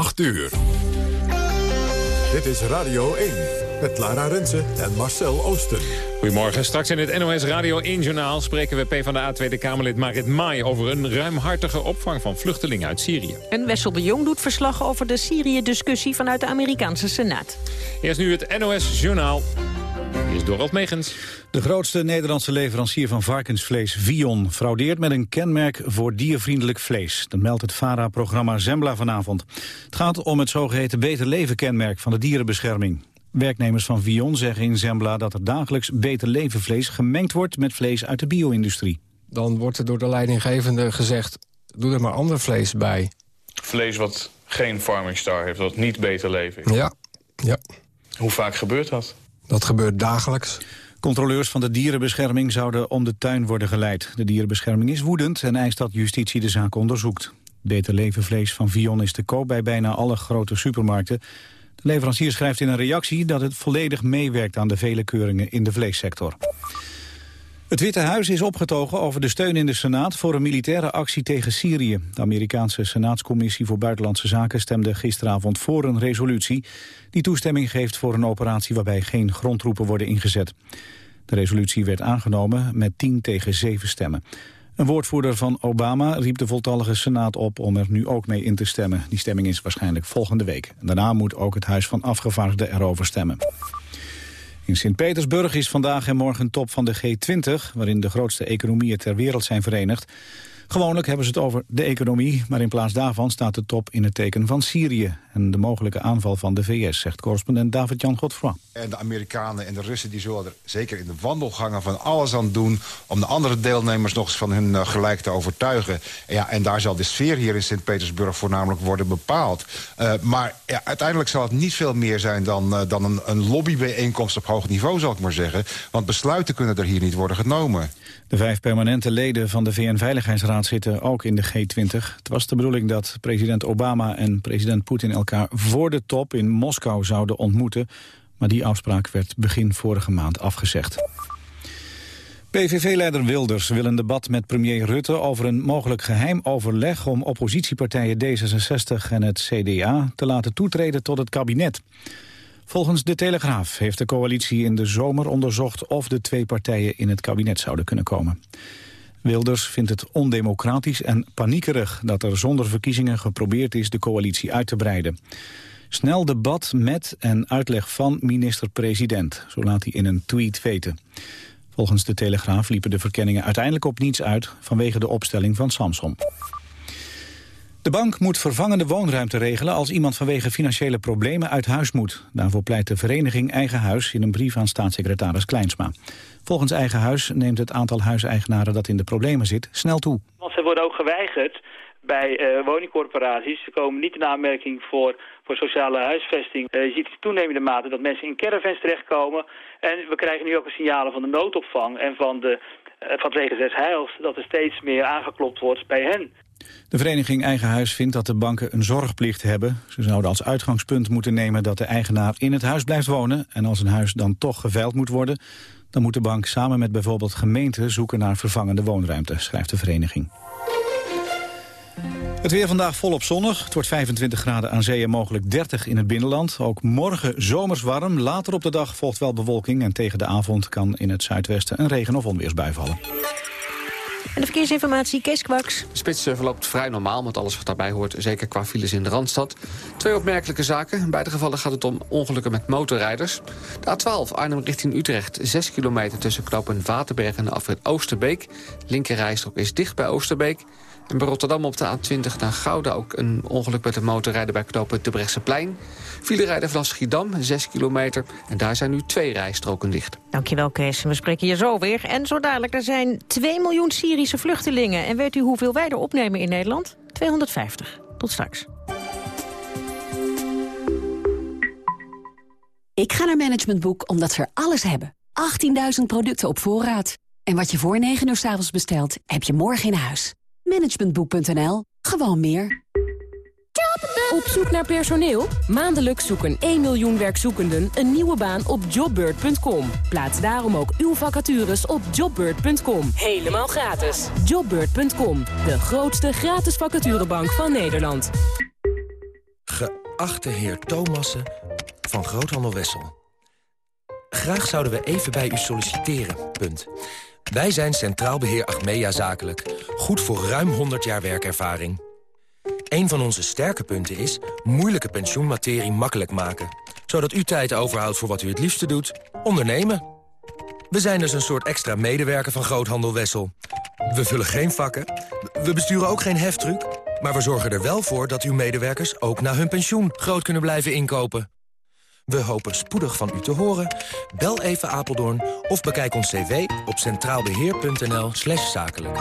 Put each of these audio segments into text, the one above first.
8 uur. Dit is Radio 1 met Lara Rensen en Marcel Oosten. Goedemorgen. Straks in het NOS Radio 1-journaal spreken we PvdA Tweede Kamerlid Marit Maai... over een ruimhartige opvang van vluchtelingen uit Syrië. En Wessel de Jong doet verslag over de Syrië-discussie vanuit de Amerikaanse Senaat. Eerst nu het NOS-journaal. Is Dorald Megens. De grootste Nederlandse leverancier van varkensvlees, Vion... fraudeert met een kenmerk voor diervriendelijk vlees. Dat meldt het VARA-programma Zembla vanavond. Het gaat om het zogeheten Beter Leven-kenmerk van de dierenbescherming. Werknemers van Vion zeggen in Zembla dat er dagelijks Beter Leven vlees... gemengd wordt met vlees uit de bio-industrie. Dan wordt er door de leidinggevende gezegd... doe er maar ander vlees bij. Vlees wat geen farming star heeft, wat niet Beter Leven is. Ja, ja. Hoe vaak gebeurt dat? Dat gebeurt dagelijks. Controleurs van de dierenbescherming zouden om de tuin worden geleid. De dierenbescherming is woedend en eist dat justitie de zaak onderzoekt. Beter levenvlees van Vion is te koop bij bijna alle grote supermarkten. De leverancier schrijft in een reactie dat het volledig meewerkt aan de vele keuringen in de vleessector. Het Witte Huis is opgetogen over de steun in de Senaat voor een militaire actie tegen Syrië. De Amerikaanse Senaatscommissie voor Buitenlandse Zaken stemde gisteravond voor een resolutie die toestemming geeft voor een operatie waarbij geen grondtroepen worden ingezet. De resolutie werd aangenomen met 10 tegen 7 stemmen. Een woordvoerder van Obama riep de voltallige Senaat op om er nu ook mee in te stemmen. Die stemming is waarschijnlijk volgende week. Daarna moet ook het Huis van Afgevaardigden erover stemmen. In Sint-Petersburg is vandaag en morgen top van de G20... waarin de grootste economieën ter wereld zijn verenigd. Gewoonlijk hebben ze het over de economie, maar in plaats daarvan staat de top in het teken van Syrië en de mogelijke aanval van de VS, zegt correspondent David-Jan Godfroy. En de Amerikanen en de Russen die zullen er zeker in de wandelgangen van alles aan doen om de andere deelnemers nog eens van hun uh, gelijk te overtuigen. En, ja, en daar zal de sfeer hier in Sint-Petersburg voornamelijk worden bepaald. Uh, maar ja, uiteindelijk zal het niet veel meer zijn dan, uh, dan een, een lobbybijeenkomst op hoog niveau, zal ik maar zeggen. Want besluiten kunnen er hier niet worden genomen. De vijf permanente leden van de VN-veiligheidsraad zitten ook in de G20. Het was de bedoeling dat president Obama en president Poetin elkaar voor de top in Moskou zouden ontmoeten. Maar die afspraak werd begin vorige maand afgezegd. PVV-leider Wilders wil een debat met premier Rutte over een mogelijk geheim overleg om oppositiepartijen D66 en het CDA te laten toetreden tot het kabinet. Volgens de Telegraaf heeft de coalitie in de zomer onderzocht of de twee partijen in het kabinet zouden kunnen komen. Wilders vindt het ondemocratisch en paniekerig dat er zonder verkiezingen geprobeerd is de coalitie uit te breiden. Snel debat met en uitleg van minister-president, zo laat hij in een tweet weten. Volgens de Telegraaf liepen de verkenningen uiteindelijk op niets uit vanwege de opstelling van Samson. De bank moet vervangende woonruimte regelen als iemand vanwege financiële problemen uit huis moet. Daarvoor pleit de vereniging Eigen Huis in een brief aan staatssecretaris Kleinsma. Volgens Eigen Huis neemt het aantal huiseigenaren dat in de problemen zit snel toe. Want ze worden ook geweigerd bij uh, woningcorporaties. Ze komen niet in aanmerking voor, voor sociale huisvesting. Uh, je ziet in toenemende mate dat mensen in caravans terechtkomen. En we krijgen nu ook een signalen van de noodopvang en van, de, uh, van het Regenzes Heils... dat er steeds meer aangeklopt wordt bij hen. De vereniging Eigen Huis vindt dat de banken een zorgplicht hebben. Ze zouden als uitgangspunt moeten nemen dat de eigenaar in het huis blijft wonen... en als een huis dan toch geveild moet worden... dan moet de bank samen met bijvoorbeeld gemeenten zoeken naar vervangende woonruimte, schrijft de vereniging. Het weer vandaag volop zonnig. Het wordt 25 graden aan zee en mogelijk 30 in het binnenland. Ook morgen zomers warm. Later op de dag volgt wel bewolking... en tegen de avond kan in het zuidwesten een regen- of onweersbui vallen. En de verkeersinformatie, Kees Kwaks. De spits eh, verloopt vrij normaal met alles wat daarbij hoort. Zeker qua files in de Randstad. Twee opmerkelijke zaken. In beide gevallen gaat het om ongelukken met motorrijders. De A12 Arnhem richting Utrecht. 6 kilometer tussen knooppunt Waterberg en de afrit Oosterbeek. Linkerrijstrook is dicht bij Oosterbeek. En bij Rotterdam op de A20 naar Gouda ook een ongeluk met een motorrijder bij knooppunt de Brechtseplein. File rijden vanaf Schiedam, 6 kilometer. En daar zijn nu twee rijstroken dicht. Dankjewel Kees. We spreken hier zo weer. En zo dadelijk, er zijn 2 miljoen Syrische vluchtelingen. En weet u hoeveel wij er opnemen in Nederland? 250. Tot straks. Ik ga naar Management Boek omdat ze er alles hebben. 18.000 producten op voorraad. En wat je voor 9 uur s avonds bestelt, heb je morgen in huis. Managementboek.nl. Gewoon meer. Op zoek naar personeel? Maandelijks zoeken 1 miljoen werkzoekenden een nieuwe baan op jobbird.com. Plaats daarom ook uw vacatures op jobbird.com. Helemaal gratis. Jobbird.com, de grootste gratis vacaturebank van Nederland. Geachte heer Thomassen van Groothandel Wessel. Graag zouden we even bij u solliciteren, punt. Wij zijn Centraal Beheer Achmea Zakelijk. Goed voor ruim 100 jaar werkervaring. Een van onze sterke punten is moeilijke pensioenmaterie makkelijk maken. Zodat u tijd overhoudt voor wat u het liefste doet, ondernemen. We zijn dus een soort extra medewerker van Groothandel Wessel. We vullen geen vakken, we besturen ook geen heftruck... maar we zorgen er wel voor dat uw medewerkers ook na hun pensioen groot kunnen blijven inkopen. We hopen spoedig van u te horen. Bel even Apeldoorn of bekijk ons cv op centraalbeheer.nl slash zakelijk.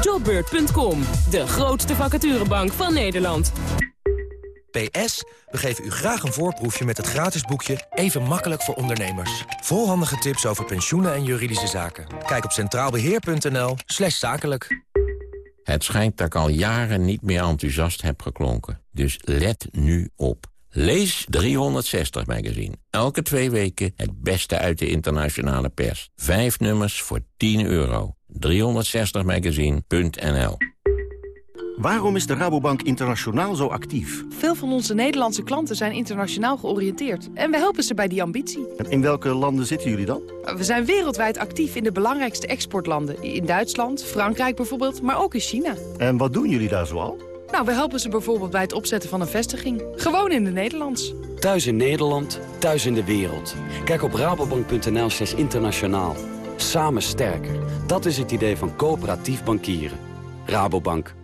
Jobbeurt.com, de grootste vacaturebank van Nederland. PS, we geven u graag een voorproefje met het gratis boekje Even makkelijk voor ondernemers. Vol handige tips over pensioenen en juridische zaken. Kijk op centraalbeheer.nl slash zakelijk. Het schijnt dat ik al jaren niet meer enthousiast heb geklonken. Dus let nu op. Lees 360 magazine. Elke twee weken het beste uit de internationale pers. Vijf nummers voor 10 euro. 360magazine.nl Waarom is de Rabobank Internationaal zo actief? Veel van onze Nederlandse klanten zijn internationaal georiënteerd. En we helpen ze bij die ambitie. En in welke landen zitten jullie dan? We zijn wereldwijd actief in de belangrijkste exportlanden. In Duitsland, Frankrijk bijvoorbeeld, maar ook in China. En wat doen jullie daar zoal? Nou, we helpen ze bijvoorbeeld bij het opzetten van een vestiging. Gewoon in het Nederlands. Thuis in Nederland, thuis in de wereld. Kijk op rabobank.nl slash internationaal. Samen sterker. Dat is het idee van coöperatief bankieren. Rabobank.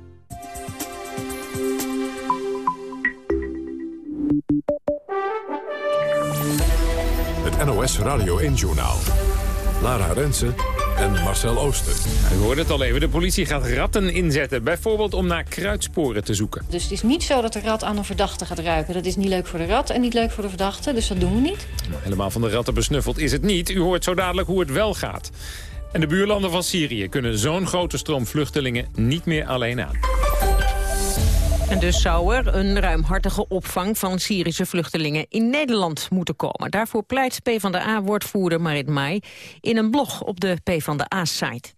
Het NOS Radio 1-journaal. Lara Rensen en Marcel Ooster. U hoorde het al even, de politie gaat ratten inzetten. Bijvoorbeeld om naar kruidsporen te zoeken. Dus het is niet zo dat de rat aan een verdachte gaat ruiken. Dat is niet leuk voor de rat en niet leuk voor de verdachte, dus dat doen we niet. Maar helemaal van de ratten besnuffeld is het niet. U hoort zo dadelijk hoe het wel gaat. En de buurlanden van Syrië kunnen zo'n grote stroom vluchtelingen niet meer alleen aan. En dus zou er een ruimhartige opvang van Syrische vluchtelingen in Nederland moeten komen. Daarvoor pleit PvdA-woordvoerder Marit Mai in een blog op de PvdA-site.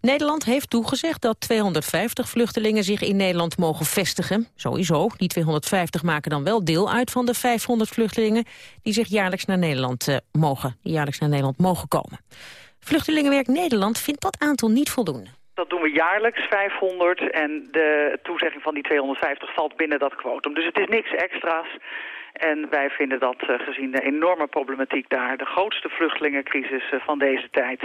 Nederland heeft toegezegd dat 250 vluchtelingen zich in Nederland mogen vestigen. Sowieso, die 250 maken dan wel deel uit van de 500 vluchtelingen... die zich jaarlijks naar Nederland, uh, mogen, jaarlijks naar Nederland mogen komen. Vluchtelingenwerk Nederland vindt dat aantal niet voldoende. Dat doen we jaarlijks, 500. En de toezegging van die 250 valt binnen dat kwotum. Dus het is niks extra's. En wij vinden dat uh, gezien de enorme problematiek daar... de grootste vluchtelingencrisis uh, van deze tijd...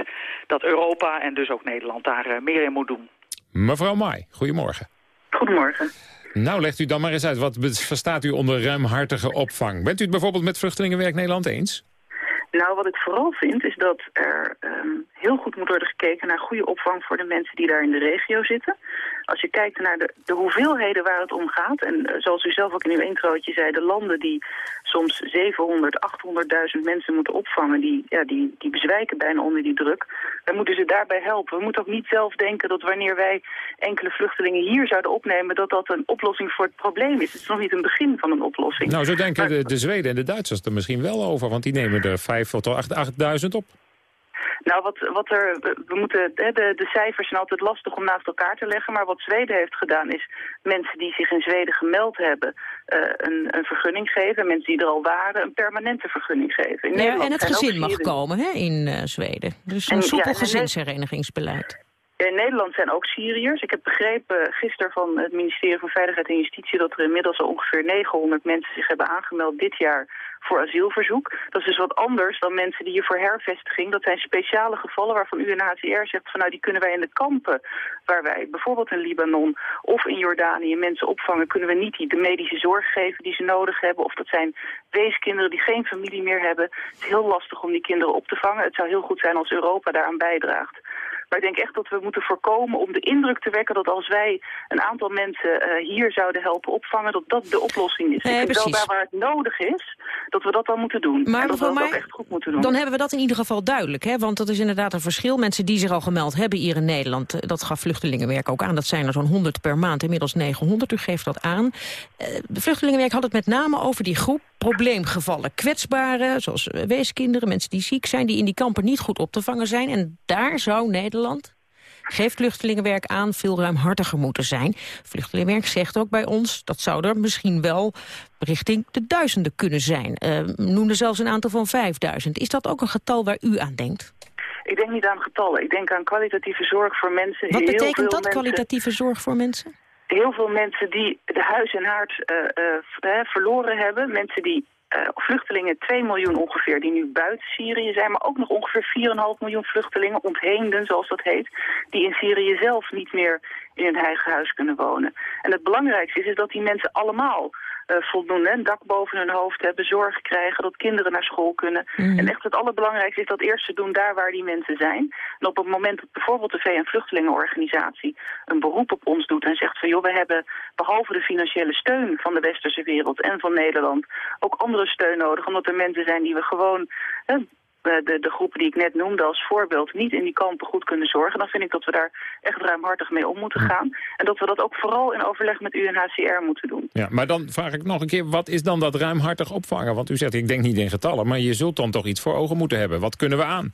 dat Europa en dus ook Nederland daar uh, meer in moet doen. Mevrouw Mai, goedemorgen. Goedemorgen. Nou, legt u dan maar eens uit. Wat verstaat u onder ruimhartige opvang? Bent u het bijvoorbeeld met Vluchtelingenwerk Nederland eens? Nou, wat ik vooral vind is dat er um, heel goed moet worden gekeken naar goede opvang voor de mensen die daar in de regio zitten. Als je kijkt naar de, de hoeveelheden waar het om gaat, en uh, zoals u zelf ook in uw introotje zei, de landen die soms 700, 800.000 mensen moeten opvangen, die, ja, die, die bezwijken bijna onder die druk. Wij moeten ze daarbij helpen. We moeten ook niet zelf denken dat wanneer wij enkele vluchtelingen hier zouden opnemen, dat dat een oplossing voor het probleem is. Het is nog niet een begin van een oplossing. Nou, zo denken maar, de, de Zweden en de Duitsers er misschien wel over, want die nemen er 5 tot 8.000 op. Nou, wat, wat er, we moeten, de, de cijfers zijn altijd lastig om naast elkaar te leggen. Maar wat Zweden heeft gedaan is mensen die zich in Zweden gemeld hebben uh, een, een vergunning geven. Mensen die er al waren een permanente vergunning geven. In ja, en het gezin mag komen hè, in uh, Zweden. Dus een en, soepel ja, gezinsherenigingsbeleid. In Nederland zijn ook Syriërs. Ik heb begrepen gisteren van het ministerie van Veiligheid en Justitie... dat er inmiddels al ongeveer 900 mensen zich hebben aangemeld dit jaar voor asielverzoek. Dat is dus wat anders dan mensen die hier voor hervestiging... dat zijn speciale gevallen waarvan UNHCR zegt... van nou die kunnen wij in de kampen waar wij bijvoorbeeld in Libanon of in Jordanië mensen opvangen... kunnen we niet die de medische zorg geven die ze nodig hebben. Of dat zijn weeskinderen die geen familie meer hebben. Het is heel lastig om die kinderen op te vangen. Het zou heel goed zijn als Europa daaraan bijdraagt. Maar ik denk echt dat we moeten voorkomen om de indruk te wekken... dat als wij een aantal mensen uh, hier zouden helpen opvangen... dat dat de oplossing is. Nee, ik denk wel daar waar het nodig is, dat we dat dan moeten doen. Maar en dat we dat ook echt goed moeten doen. Dan hebben we dat in ieder geval duidelijk. Hè? Want dat is inderdaad een verschil. Mensen die zich al gemeld hebben hier in Nederland... dat gaf Vluchtelingenwerk ook aan. Dat zijn er zo'n 100 per maand, inmiddels 900. U geeft dat aan. Uh, de Vluchtelingenwerk had het met name over die groep probleemgevallen. Kwetsbaren, zoals weeskinderen, mensen die ziek zijn... die in die kampen niet goed op te vangen zijn. En daar zou Nederland geeft vluchtelingenwerk aan veel ruimhartiger moeten zijn. Vluchtelingenwerk zegt ook bij ons, dat zou er misschien wel richting de duizenden kunnen zijn. Uh, noemde zelfs een aantal van 5000. Is dat ook een getal waar u aan denkt? Ik denk niet aan getallen. Ik denk aan kwalitatieve zorg voor mensen. Wat Heel betekent veel dat, mensen- kwalitatieve zorg voor mensen? heel veel mensen die de huis en haard eh, eh, eh, verloren hebben. Mensen die, eh, vluchtelingen, 2 miljoen ongeveer, die nu buiten Syrië zijn. Maar ook nog ongeveer 4,5 miljoen vluchtelingen, ontheemden zoals dat heet. Die in Syrië zelf niet meer in hun eigen huis kunnen wonen. En het belangrijkste is, is dat die mensen allemaal eh, voldoende, een dak boven hun hoofd hebben, zorg krijgen, dat kinderen naar school kunnen. En echt het allerbelangrijkste is dat eerst te doen daar waar die mensen zijn. En op het moment dat bijvoorbeeld de VN-vluchtelingenorganisatie een beroep op ons doet en zegt van joh, we hebben behalve de financiële steun van de westerse wereld en van Nederland ook andere steun nodig, omdat er mensen zijn die we gewoon... hè, de, de groepen die ik net noemde als voorbeeld niet in die kampen goed kunnen zorgen, dan vind ik dat we daar echt ruimhartig mee om moeten gaan. En dat we dat ook vooral in overleg met UNHCR moeten doen. Ja, maar dan vraag ik nog een keer, wat is dan dat ruimhartig opvangen? Want u zegt, ik denk niet in getallen, maar je zult dan toch iets voor ogen moeten hebben. Wat kunnen we aan?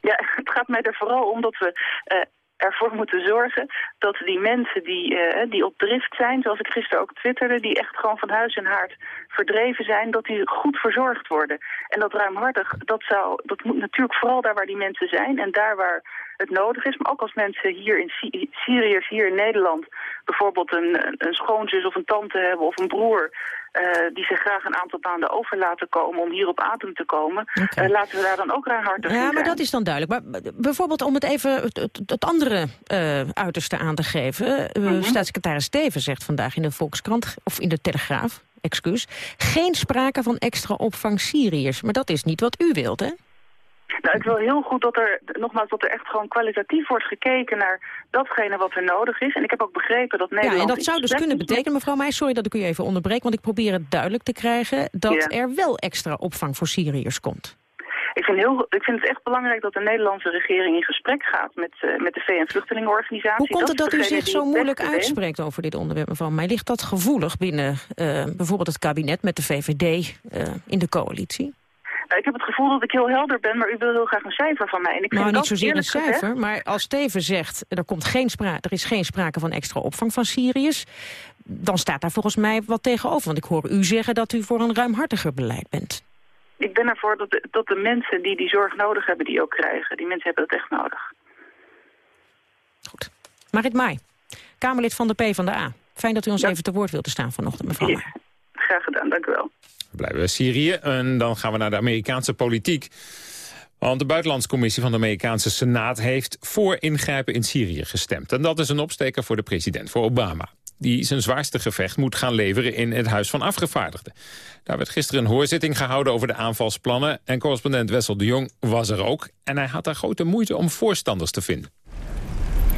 Ja, het gaat mij er vooral om dat we eh, ervoor moeten zorgen dat die mensen die, eh, die op drift zijn, zoals ik gisteren ook twitterde, die echt gewoon van huis en haard verdreven zijn, dat die goed verzorgd worden. En dat ruimhartig, dat, zou, dat moet natuurlijk vooral daar waar die mensen zijn en daar waar het nodig is. Maar ook als mensen hier in Sy- Syriërs, hier in Nederland, bijvoorbeeld een, een- schoonzus of een tante hebben of een broer, eh, die zich graag een aantal maanden over laten komen om hier op adem te komen, eh, laten we daar dan ook ruimhartig Ja, maar zijn. dat is dan duidelijk. Maar bijvoorbeeld om het even het, het- andere eh, uiterste aan te geven. Mhm. Staatssecretaris Steven zegt vandaag in de Volkskrant, of in de Telegraaf, excuus, geen sprake van extra opvang Syriërs. Maar dat is niet wat u wilt, hè? Nou, ik wil heel goed dat er, nogmaals, dat er echt gewoon kwalitatief wordt gekeken naar datgene wat er nodig is. En ik heb ook begrepen dat Nederland... Ja, en dat zou dus kunnen betekenen, mevrouw Meijs, sorry dat ik u even onderbreek, want ik probeer het duidelijk te krijgen dat Ja. er wel extra opvang voor Syriërs komt. Ik vind, heel, ik vind het echt belangrijk dat de Nederlandse regering in gesprek gaat met, eh, met de VN-vluchtelingenorganisatie. Hoe komt het dat u zich zo moeilijk uitspreekt over dit onderwerp, mevrouw Meij? Ligt dat gevoelig binnen eh, bijvoorbeeld het kabinet met de VVD eh, in de coalitie? Nou, ik heb het gevoel dat ik heel helder ben, maar u wil heel graag een cijfer van mij. En ik nou, vind niet dat zozeer een gezegd- cijfer, maar als Steven zegt... Er, komt geen spra er is geen sprake van extra opvang van Syriërs... dan staat daar volgens mij wat tegenover. Want ik hoor u zeggen dat u voor een ruimhartiger beleid bent. Ik ben ervoor dat de, dat de mensen die die zorg nodig hebben, die ook krijgen. Die mensen hebben het echt nodig. Marit Maai, Kamerlid van de PvdA. Fijn dat u ons even te woord wilt staan vanochtend, mevrouw Maai. Graag gedaan, dank u wel. Blijven bij Syrië en dan gaan we naar de Amerikaanse politiek. Want de buitenlandscommissie van de Amerikaanse Senaat heeft voor ingrijpen in Syrië gestemd. En dat is een opsteker voor de president, voor Obama. Die zijn zwaarste gevecht moet gaan leveren in het Huis van Afgevaardigden. Daar werd gisteren een hoorzitting gehouden over de aanvalsplannen. En correspondent Wessel de Jong was er ook. En hij had daar grote moeite om voorstanders te vinden.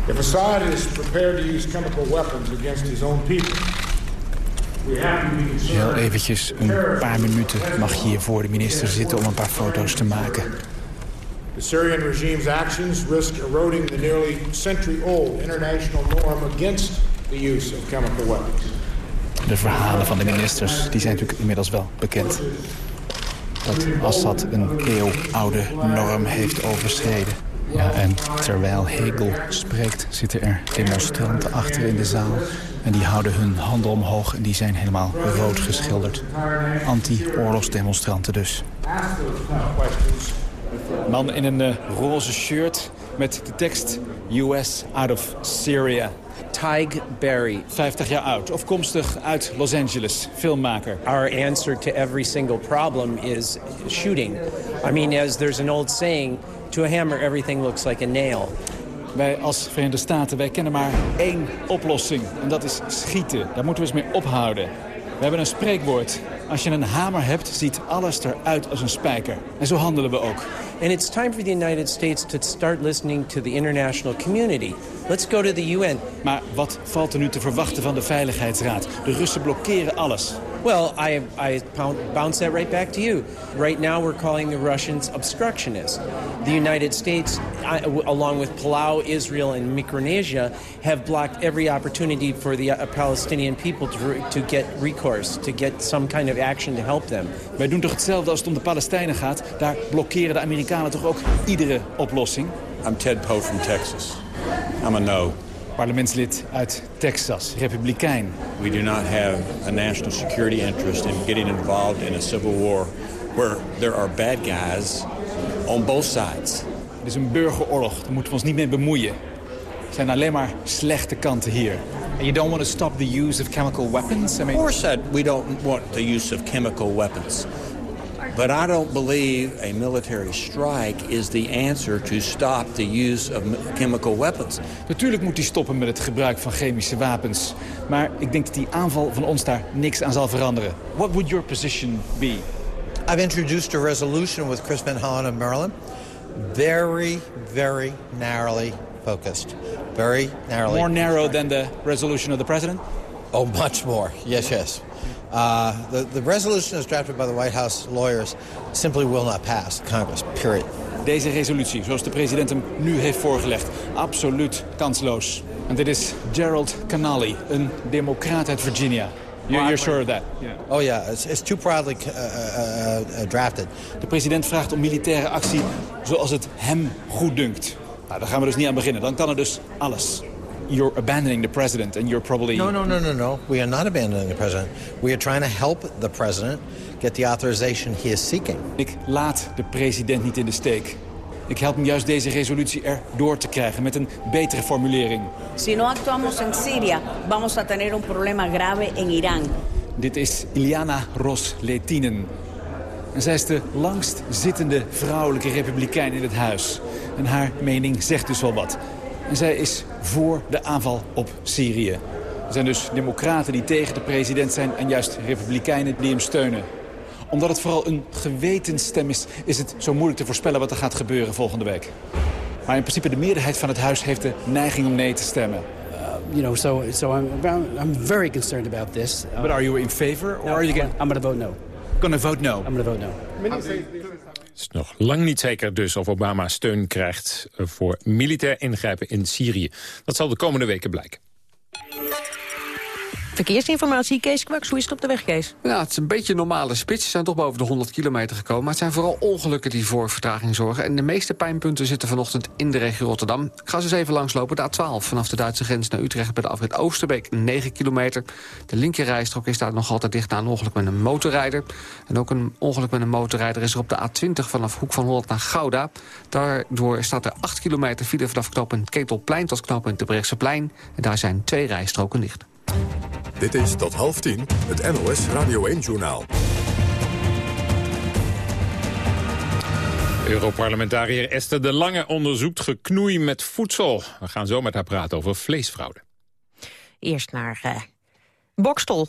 If Assad is prepared to use chemical weapons against his own people, we have to be Heel eventjes, een paar minuten mag je hier voor de minister zitten om een paar foto's te maken. The Syrian regime's actions risk eroding the nearly century-old international norm against the use of chemical weapons. De verhalen van de ministers die zijn natuurlijk inmiddels wel bekend. Dat Assad een eeuwoude norm heeft overschreden. Ja, en terwijl Hegel spreekt, zitten er demonstranten achter in de zaal. En die houden hun handen omhoog en die zijn helemaal rood geschilderd. Anti-oorlogsdemonstranten dus. Man in een eh, roze shirt met de tekst US out of Syria. Tig Berry. 50 jaar oud, afkomstig uit Los Angeles, filmmaker. Our answer to every single problem is shooting. I mean, as there's an old saying, to a hammer everything looks like a nail. Wij als Verenigde Staten, wij kennen maar één oplossing. En dat is schieten. Daar moeten we eens mee ophouden. We hebben een spreekwoord. Als je een hamer hebt, ziet alles eruit als een spijker. En zo handelen we ook. And it's time for the United States to start listening to the international community. Let's go to the UN. Maar wat valt er nu te verwachten van de Veiligheidsraad? De Russen blokkeren alles. Well, I, I bounce that right back to you. Right now, we're calling the Russians obstructionists. The United States, I- along with Palau, Israel, and Micronesia, have blocked every opportunity for the uh, Palestinian people to, to get recourse, to get some kind of action to help them. Wij doen toch hetzelfde als het om de Palestijnen gaat? Daar blokkeren de Amerikanen toch ook iedere oplossing? I'm Ted Poe from Texas. I'm a no. Parlementslid uit Texas, republikein. We do not have a national security interest in getting involved in a civil war where there are bad guys on both sides. Het is een burgeroorlog, daar moeten we ons niet mee bemoeien. Er zijn alleen maar slechte kanten hier. And you don't want to stop the use of chemical weapons? I mean... Of course we don't want the use of chemical weapons. But I don't believe a military strike is the answer to stop the use of chemical weapons. Natuurlijk moet hij stoppen met het gebruik van chemische wapens. Maar ik denk dat die aanval van ons daar niks aan zal veranderen. What would your position be? I've introduced a resolution with Chris Van Hollen of Maryland. Very, very narrowly focused. Very narrowly. More narrow than the resolution of the president? Oh, much more. Yes, yes. Uh, the, the resolution as drafted by the White House lawyers simply will not pass Congress, period. Deze resolutie, zoals de president hem nu heeft voorgelegd, absoluut kansloos. En dit is Gerald Canali, een democraat uit Virginia. You're, you're sure of that? Yeah. Oh ja, yeah. it's, it's too proudly uh, uh, uh, drafted. De president vraagt om militaire actie zoals het hem goed dunkt. Nou, daar gaan we dus niet aan beginnen. Dan kan er dus alles you're abandoning the president and you're probably... No, no, no, no, no. We are not abandoning the president. We are trying to help the president get the authorization he is seeking. Ik laat de president niet in de steek. Ik help hem juist deze resolutie er door te krijgen met een betere formulering. Si no actuamos en Siria, vamos a tener un problema grave en Iran. Dit is Iliana Ros-Letinen. En zij is de langst zittende vrouwelijke republikein in het huis. En haar mening zegt dus wel wat. En zij is voor de aanval op Syrië. Er zijn dus democraten die tegen de president zijn... en juist republikeinen die hem steunen. Omdat het vooral een gewetensstem is... is het zo moeilijk te voorspellen wat er gaat gebeuren volgende week. Maar in principe de meerderheid van het huis heeft de neiging om nee te stemmen. Uh, you know, so so I'm I'm very concerned about this. But are you in favor or are you going? I'm going to vote no. Going to vote no. I'm going to vote no. Het is nog lang niet zeker dus of Obama steun krijgt voor militair ingrijpen in Syrië. Dat zal de komende weken blijken. Verkeersinformatie, Kees Kwaks. Hoe is het op de weg, Kees? Ja, het is een beetje normale spits. Ze zijn toch boven de 100 kilometer gekomen. Maar het zijn vooral ongelukken die voor vertraging zorgen. En de meeste pijnpunten zitten vanochtend in de regio Rotterdam. Ik ga ze eens even langslopen. De A12 vanaf de Duitse grens naar Utrecht bij de afrit Oosterbeek 9 kilometer. De linkerrijstrook is daar nog altijd dicht na een ongeluk met een motorrijder. En ook een ongeluk met een motorrijder is er op de A20 vanaf Hoek van Holland naar Gouda. Daardoor staat er 8 kilometer file vanaf knooppunt Ketelplein tot knooppunt de Brechtseplein. En daar zijn twee rijstroken dicht. Dit is tot half tien het NOS Radio 1-journaal. Europarlementariër Esther de Lange onderzoekt geknoei met voedsel. We gaan zo met haar praten over vleesfraude. Eerst naar uh, Bokstel.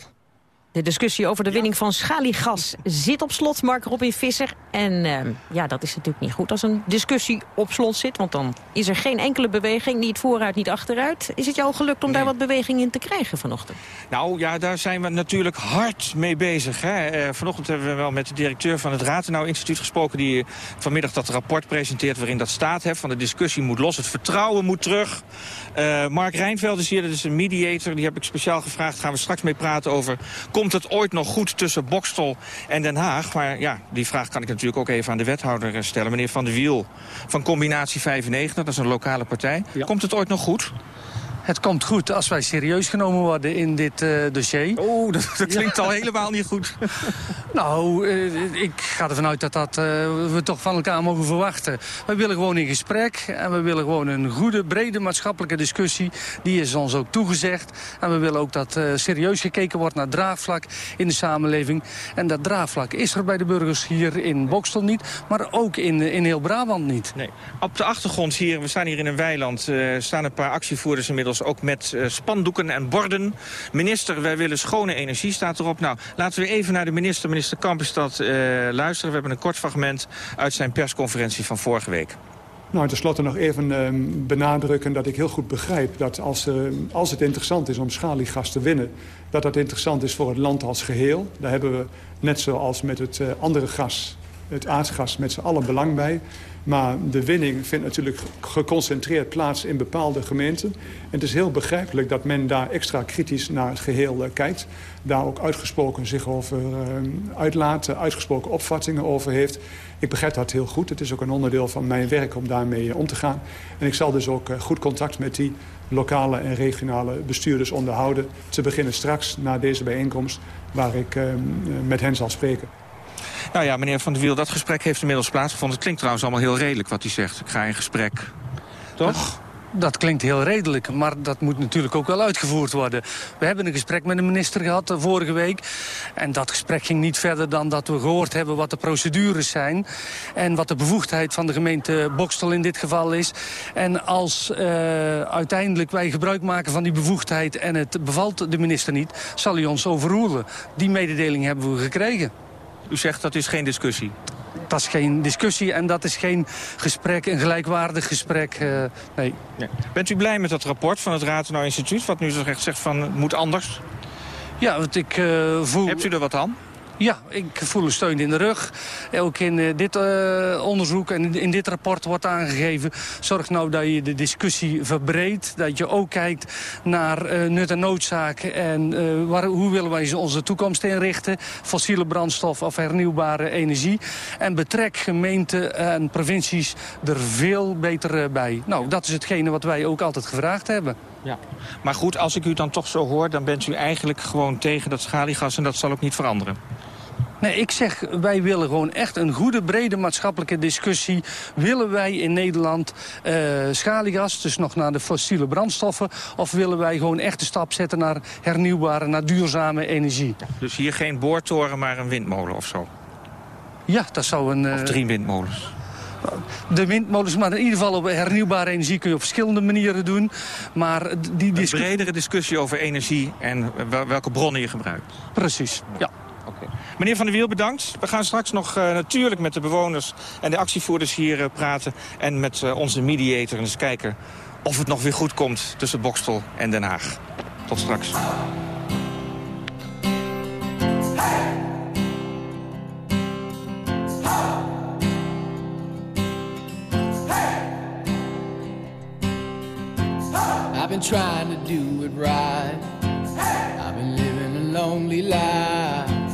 De discussie over de winning van schaliegas zit op slot, Mark Robin Visser. En uh, ja, dat is natuurlijk niet goed als een discussie op slot zit. Want dan is er geen enkele beweging, niet vooruit, niet achteruit. Is het jou gelukt om daar wat beweging in te krijgen vanochtend? Nou ja, daar zijn we natuurlijk hard mee bezig. Hè. Uh, vanochtend hebben we wel met de directeur van het Ratenau Instituut gesproken... die vanmiddag dat rapport presenteert waarin dat staat. Hè, van de discussie moet los, het vertrouwen moet terug. Uh, Mark Rijnveld is hier, dat is een mediator. Die heb ik speciaal gevraagd. Gaan we straks mee praten over... komt het ooit nog goed tussen Bokstel en Den Haag? Maar ja, die vraag kan ik natuurlijk ook even aan de wethouder stellen. Meneer Van der Wiel van Combinatie 95, dat is een lokale partij. Komt het ooit nog goed? Het komt goed als wij serieus genomen worden in dit uh, dossier. Oh, dat, dat klinkt al helemaal niet goed. nou, uh, ik ga ervan uit dat, dat uh, we toch van elkaar mogen verwachten. We willen gewoon in gesprek en we willen gewoon een goede, brede maatschappelijke discussie. Die is ons ook toegezegd. En we willen ook dat serieus gekeken wordt naar draagvlak in de samenleving. En dat draagvlak is er bij de burgers hier in Bokstel niet, maar ook in, in heel Brabant niet. Nee. Op de achtergrond hier, we staan hier in een weiland, staan een paar actievoerders inmiddels ook met uh, spandoeken en borden. Minister, wij willen schone energie, staat erop. Nou, laten we even naar de minister, minister Kampenstad, uh, luisteren. We hebben een kort fragment uit zijn persconferentie van vorige week. Nou, tenslotte nog even uh, benadrukken dat ik heel goed begrijp... dat als, uh, als het interessant is om schaliegas te winnen... dat dat interessant is voor het land als geheel. Daar hebben we, net zoals met het andere gas, het aardgas, met z'n allen belang bij. Maar de winning vindt natuurlijk geconcentreerd plaats in bepaalde gemeenten. En het is heel begrijpelijk dat men daar extra kritisch naar het geheel kijkt. Daar ook uitgesproken zich over uitlaat, uitgesproken opvattingen over heeft. Ik begrijp dat heel goed. Het is ook een onderdeel van mijn werk om daarmee om te gaan. En ik zal dus ook goed contact met die lokale en regionale bestuurders onderhouden. Te beginnen straks na deze bijeenkomst waar ik uh, met hen zal spreken. Nou ja, meneer Van der Wiel, dat gesprek heeft inmiddels plaatsgevonden. Het klinkt trouwens allemaal heel redelijk wat hij zegt. Ik ga in gesprek. Toch? Dat klinkt heel redelijk, maar dat moet natuurlijk ook wel uitgevoerd worden. We hebben een gesprek met de minister gehad uh, vorige week. En dat gesprek ging niet verder dan dat we gehoord hebben wat de procedures zijn. En wat de bevoegdheid van de gemeente Bokstel in dit geval is. En als uh, uiteindelijk wij gebruik maken van die bevoegdheid en het bevalt de minister niet, zal hij ons overroelen. Die mededeling hebben we gekregen. U zegt dat is geen discussie? Dat is geen discussie en dat is geen gesprek, een gelijkwaardig gesprek. Uh, nee. Bent u blij met dat rapport van het Ratenau Instituut... wat nu zegt van het moet anders? Ja, want ik uh, voel... Hebt u er wat aan? Ja, ik voel een steun in de rug. Ook in uh, dit uh, onderzoek en in dit rapport wordt aangegeven... zorg nou dat je de discussie verbreedt. Dat je ook kijkt naar uh, nut en noodzaak. En waar, hoe willen wij onze toekomst inrichten. Fossiele brandstof of hernieuwbare energie. En betrek gemeenten en provincies er veel beter bij. Nou, dat is hetgene wat wij ook altijd gevraagd hebben. Ja. Maar goed, als ik u dan toch zo hoor... dan bent u eigenlijk gewoon tegen dat schaliegas en dat zal ook niet veranderen. Nee, ik zeg, wij willen gewoon echt een goede, brede maatschappelijke discussie. Willen wij in Nederland uh, schaliegas, dus nog naar de fossiele brandstoffen... of willen wij gewoon echt de stap zetten naar hernieuwbare, naar duurzame energie? Dus hier geen boortoren, maar een windmolen of zo? Ja, dat zou een... Uh... Of drie windmolens? de windmolens, maar in ieder geval op hernieuwbare energie kun je op verschillende manieren doen. Maar die Een bredere discussie over energie en welke bronnen je gebruikt. Precies, ja. Meneer Van der Wiel, bedankt. We gaan straks nog uh, natuurlijk met de bewoners en de actievoerders hier uh, praten. En met uh, onze mediator en eens kijken of het nog weer goed komt tussen Bokstel en Den Haag. Tot straks. I've been trying to do it right. I've been living a lonely life.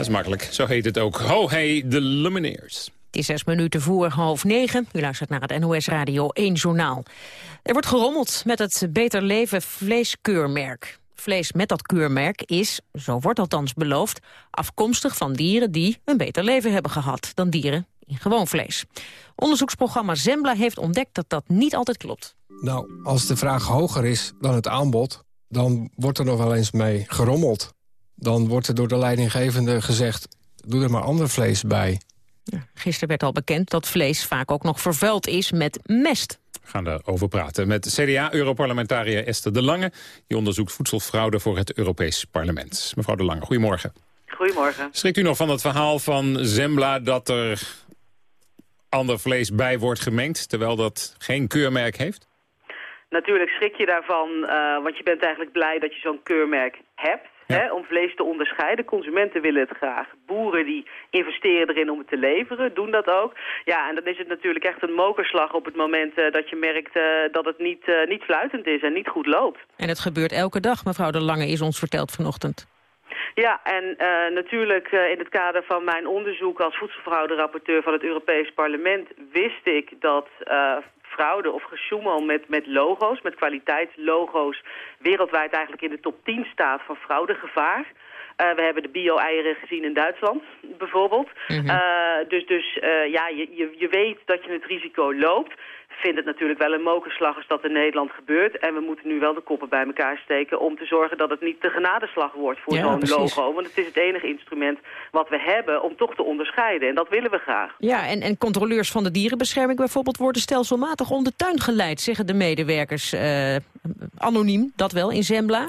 Dat is makkelijk, zo heet het ook. Ho hey, de Lumineers. Het is zes minuten voor half negen. U luistert naar het NOS Radio 1 Journaal. Er wordt gerommeld met het Beter Leven vleeskeurmerk. Vlees met dat keurmerk is, zo wordt althans beloofd, afkomstig van dieren die een beter leven hebben gehad dan dieren in gewoon vlees. Onderzoeksprogramma Zembla heeft ontdekt dat dat niet altijd klopt. Nou, als de vraag hoger is dan het aanbod, dan wordt er nog wel eens mee gerommeld. Dan wordt er door de leidinggevende gezegd, doe er maar ander vlees bij. Gisteren werd al bekend dat vlees vaak ook nog vervuild is met mest. We gaan daarover praten met CDA-europarlementariër Esther De Lange. Die onderzoekt voedselfraude voor het Europees Parlement. Mevrouw De Lange, goedemorgen. Goedemorgen. Schrikt u nog van het verhaal van Zembla dat er ander vlees bij wordt gemengd... terwijl dat geen keurmerk heeft? Natuurlijk schrik je daarvan, uh, want je bent eigenlijk blij dat je zo'n keurmerk hebt. Hè, om vlees te onderscheiden. Consumenten willen het graag. Boeren die investeren erin om het te leveren, doen dat ook. Ja, en dan is het natuurlijk echt een mokerslag op het moment uh, dat je merkt uh, dat het niet, uh, niet fluitend is en niet goed loopt. En het gebeurt elke dag, mevrouw De Lange is ons verteld vanochtend. Ja, en uh, natuurlijk uh, in het kader van mijn onderzoek als voedselfraude-rapporteur van het Europees Parlement wist ik dat uh, fraude of gesjoemel met, met logo's, met kwaliteitslogo's, wereldwijd eigenlijk in de top 10 staat van fraudegevaar. Uh, we hebben de bio-eieren gezien in Duitsland, bijvoorbeeld. Mm -hmm. uh, dus dus uh, ja, je, je, je weet dat je het risico loopt. Vind het natuurlijk wel een mokerslag als dat in Nederland gebeurt. En we moeten nu wel de koppen bij elkaar steken om te zorgen dat het niet de genadeslag wordt voor ja, zo'n logo. Want het is het enige instrument wat we hebben om toch te onderscheiden. En dat willen we graag. Ja, en, en controleurs van de dierenbescherming bijvoorbeeld worden stelselmatig om de tuin geleid, zeggen de medewerkers. anoniem, dat wel, in Zembla.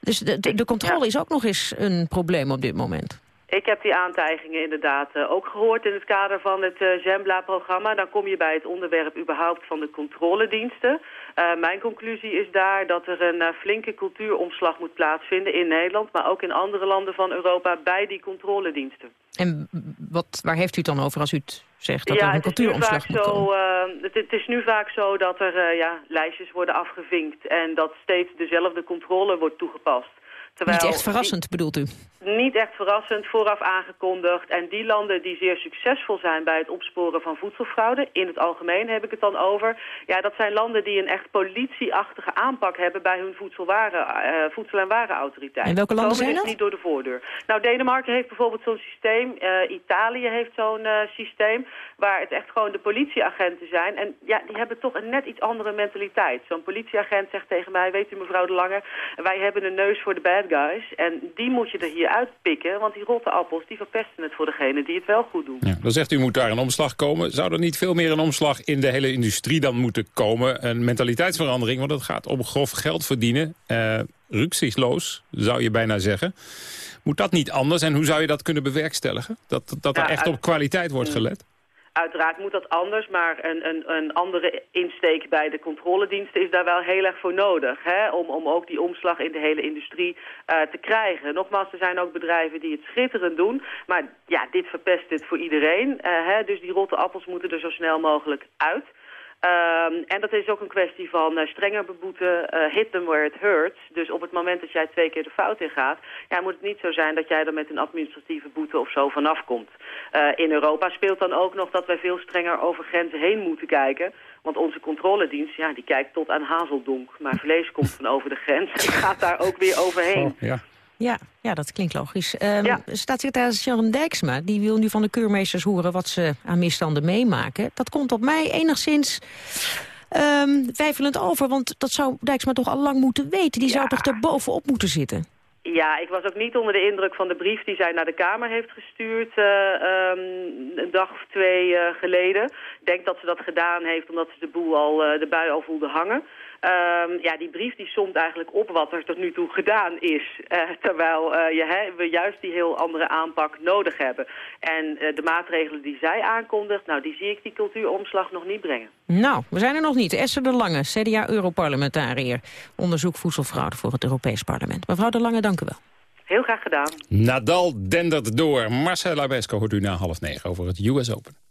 Dus de, de, de controle ja. is ook nog eens een probleem op dit moment. Ik heb die aantijgingen inderdaad uh, ook gehoord in het kader van het uh, Zembla-programma. Dan kom je bij het onderwerp überhaupt van de controlediensten. Uh, mijn conclusie is daar dat er een flinke cultuuromslag moet plaatsvinden in Nederland... maar ook in andere landen van Europa bij die controlediensten. En wat, waar heeft u het dan over als u het zegt dat ja, er een cultuuromslag moet zo, komen? Het, het, is nu vaak zo dat er ja, lijstjes worden afgevinkt... en dat steeds dezelfde controle wordt toegepast. Terwijl niet echt verrassend, die, bedoelt u? Niet echt verrassend, vooraf aangekondigd. En die landen die zeer succesvol zijn bij het opsporen van voedselfraude... in het algemeen heb ik het dan over... ja, dat zijn landen die een echt politieachtige aanpak hebben... bij hun voedselwaren, uh, voedsel- en warenautoriteit. En welke landen zijn dat? niet door de voordeur. Nou, Denemarken heeft bijvoorbeeld zo'n systeem. Uh, Italië heeft zo'n uh, systeem... waar het echt gewoon de politieagenten zijn. En ja, die hebben toch een net iets andere mentaliteit. Zo'n politieagent zegt tegen mij... weet u mevrouw de Lange, wij hebben een neus voor de bad guys. En die moet je er hier uitpikken, want die rotte appels die verpesten het voor degene die het wel goed doen. Ja, dan zegt u moet daar een omslag komen. Zou er niet veel meer een omslag in de hele industrie dan moeten komen? Een mentaliteitsverandering, want het gaat om grof geld verdienen. Uh, zou je bijna zeggen. Moet dat niet anders en hoe zou je dat kunnen bewerkstelligen? Dat, dat er ja, echt op kwaliteit wordt gelet? Uiteraard moet dat anders, maar een, een, een andere insteek bij de controlediensten is daar wel heel erg voor nodig. Hè? Om, om ook die omslag in de hele industrie uh, te krijgen. Nogmaals, er zijn ook bedrijven die het schitterend doen. Maar ja, dit verpest het voor iedereen. Uh, hè? Dus die rotte appels moeten er zo snel mogelijk uit. Um, en dat is ook een kwestie van uh, strenger beboeten, uh, hit them where it hurts. Dus op het moment dat jij twee keer de fout ingaat, ja, moet het niet zo zijn dat jij er met een administratieve boete of zo vanaf komt. Uh, in Europa speelt dan ook nog dat wij veel strenger over grenzen heen moeten kijken. Want onze controledienst, ja, die kijkt tot aan Hazeldonk. Maar vlees komt van over de grens en gaat daar ook weer overheen. Ja. Ja, ja, dat klinkt logisch. Um, ja. Staatssecretaris Sharon Dijksma die wil nu van de keurmeesters horen wat ze aan misstanden meemaken. Dat komt op mij enigszins um, twijfelend over, want dat zou Dijksma toch al lang moeten weten. Die ja. zou toch er bovenop moeten zitten? Ja, ik was ook niet onder de indruk van de brief die zij naar de Kamer heeft gestuurd uh, um, een dag of twee uh, geleden. Ik denk dat ze dat gedaan heeft omdat ze de, boel al, uh, de bui al voelde hangen. Um, ja, die brief die somt eigenlijk op wat er tot nu toe gedaan is. Uh, terwijl uh, je, he, we juist die heel andere aanpak nodig hebben. En uh, de maatregelen die zij aankondigt, nou, die zie ik die cultuuromslag nog niet brengen. Nou, we zijn er nog niet. Esther de Lange, CDA-Europarlementariër. Onderzoek voedselfraude voor het Europees Parlement. Mevrouw de Lange, dank u wel. Heel graag gedaan. Nadal dendert door. Marcel Labesco hoort u na half negen over het US Open.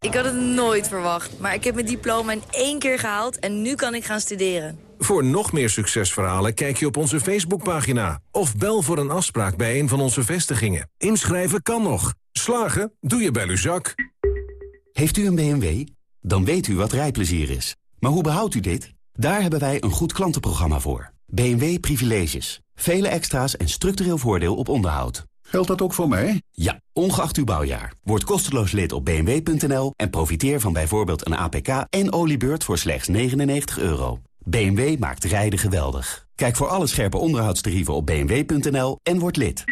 Ik had het nooit verwacht, maar ik heb mijn diploma in één keer gehaald en nu kan ik gaan studeren. Voor nog meer succesverhalen kijk je op onze Facebookpagina. Of bel voor een afspraak bij een van onze vestigingen. Inschrijven kan nog. Slagen doe je bij Luzak. Heeft u een BMW? Dan weet u wat rijplezier is. Maar hoe behoudt u dit? Daar hebben wij een goed klantenprogramma voor. BMW Privileges. Vele extra's en structureel voordeel op onderhoud. Geldt dat ook voor mij? Ja, ongeacht uw bouwjaar. Word kosteloos lid op bmw.nl en profiteer van bijvoorbeeld een APK en oliebeurt voor slechts 99 euro. BMW maakt rijden geweldig. Kijk voor alle scherpe onderhoudstarieven op bmw.nl en word lid.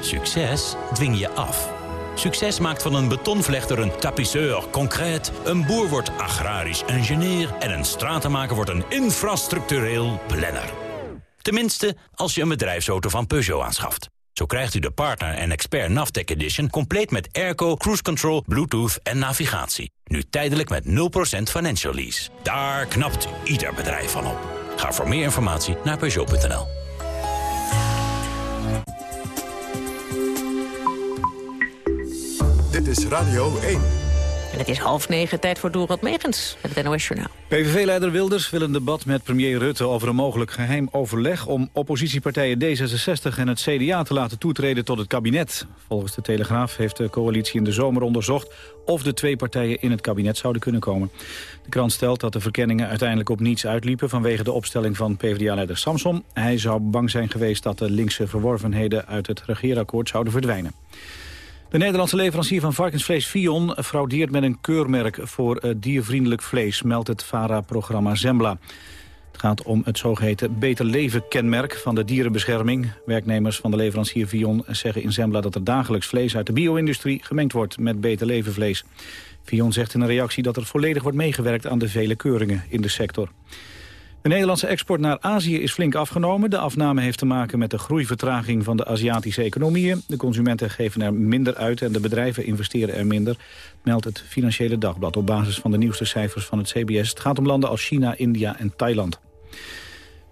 Succes dwing je af. Succes maakt van een betonvlechter een tapisseur concreet. Een boer wordt agrarisch ingenieur. En een stratenmaker wordt een infrastructureel planner. Tenminste, als je een bedrijfsauto van Peugeot aanschaft. Zo krijgt u de Partner en Expert Navtec Edition... compleet met airco, cruise control, bluetooth en navigatie. Nu tijdelijk met 0% financial lease. Daar knapt ieder bedrijf van op. Ga voor meer informatie naar Peugeot.nl. Dit is Radio 1. En het is half negen, tijd voor Dorot Megens met het NOS Journaal. PVV-leider Wilders wil een debat met premier Rutte over een mogelijk geheim overleg... om oppositiepartijen D66 en het CDA te laten toetreden tot het kabinet. Volgens de Telegraaf heeft de coalitie in de zomer onderzocht... of de twee partijen in het kabinet zouden kunnen komen. De krant stelt dat de verkenningen uiteindelijk op niets uitliepen... vanwege de opstelling van PvdA-leider Samson. Hij zou bang zijn geweest dat de linkse verworvenheden uit het regeerakkoord zouden verdwijnen. De Nederlandse leverancier van varkensvlees Fion fraudeert met een keurmerk voor uh, diervriendelijk vlees, meldt het VARA-programma Zembla. Het gaat om het zogeheten Beter Leven kenmerk van de dierenbescherming. Werknemers van de leverancier Fion zeggen in Zembla dat er dagelijks vlees uit de bio-industrie gemengd wordt met Beter Leven vlees. Fion zegt in een reactie dat er volledig wordt meegewerkt aan de vele keuringen in de sector. De Nederlandse export naar Azië is flink afgenomen. De afname heeft te maken met de groeivertraging van de Aziatische economieën. De consumenten geven er minder uit en de bedrijven investeren er minder, meldt het Financiële Dagblad op basis van de nieuwste cijfers van het CBS. Het gaat om landen als China, India en Thailand.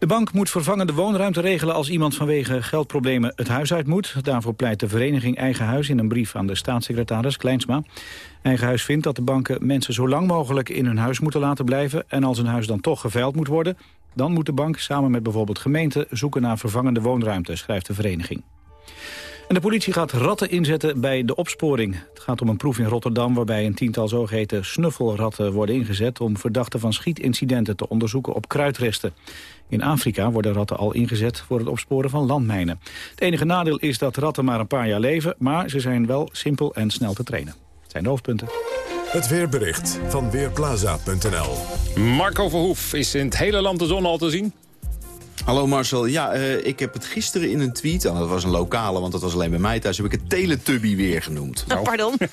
De bank moet vervangende woonruimte regelen als iemand vanwege geldproblemen het huis uit moet. Daarvoor pleit de vereniging Eigen Huis in een brief aan de staatssecretaris Kleinsma. Eigen Huis vindt dat de banken mensen zo lang mogelijk in hun huis moeten laten blijven. En als een huis dan toch geveild moet worden, dan moet de bank samen met bijvoorbeeld gemeenten zoeken naar vervangende woonruimte, schrijft de vereniging. En de politie gaat ratten inzetten bij de opsporing. Het gaat om een proef in Rotterdam waarbij een tiental zogeheten snuffelratten worden ingezet... om verdachten van schietincidenten te onderzoeken op kruidresten. In Afrika worden ratten al ingezet voor het opsporen van landmijnen. Het enige nadeel is dat ratten maar een paar jaar leven... maar ze zijn wel simpel en snel te trainen. Het zijn de hoofdpunten. Het weerbericht van Weerplaza.nl Marco Verhoef is in het hele land de zon al te zien. Hallo Marcel. Ja, uh, ik heb het gisteren in een tweet, en dat was een lokale, want dat was alleen bij mij thuis, heb ik het Teletubby weer genoemd. Oh, pardon?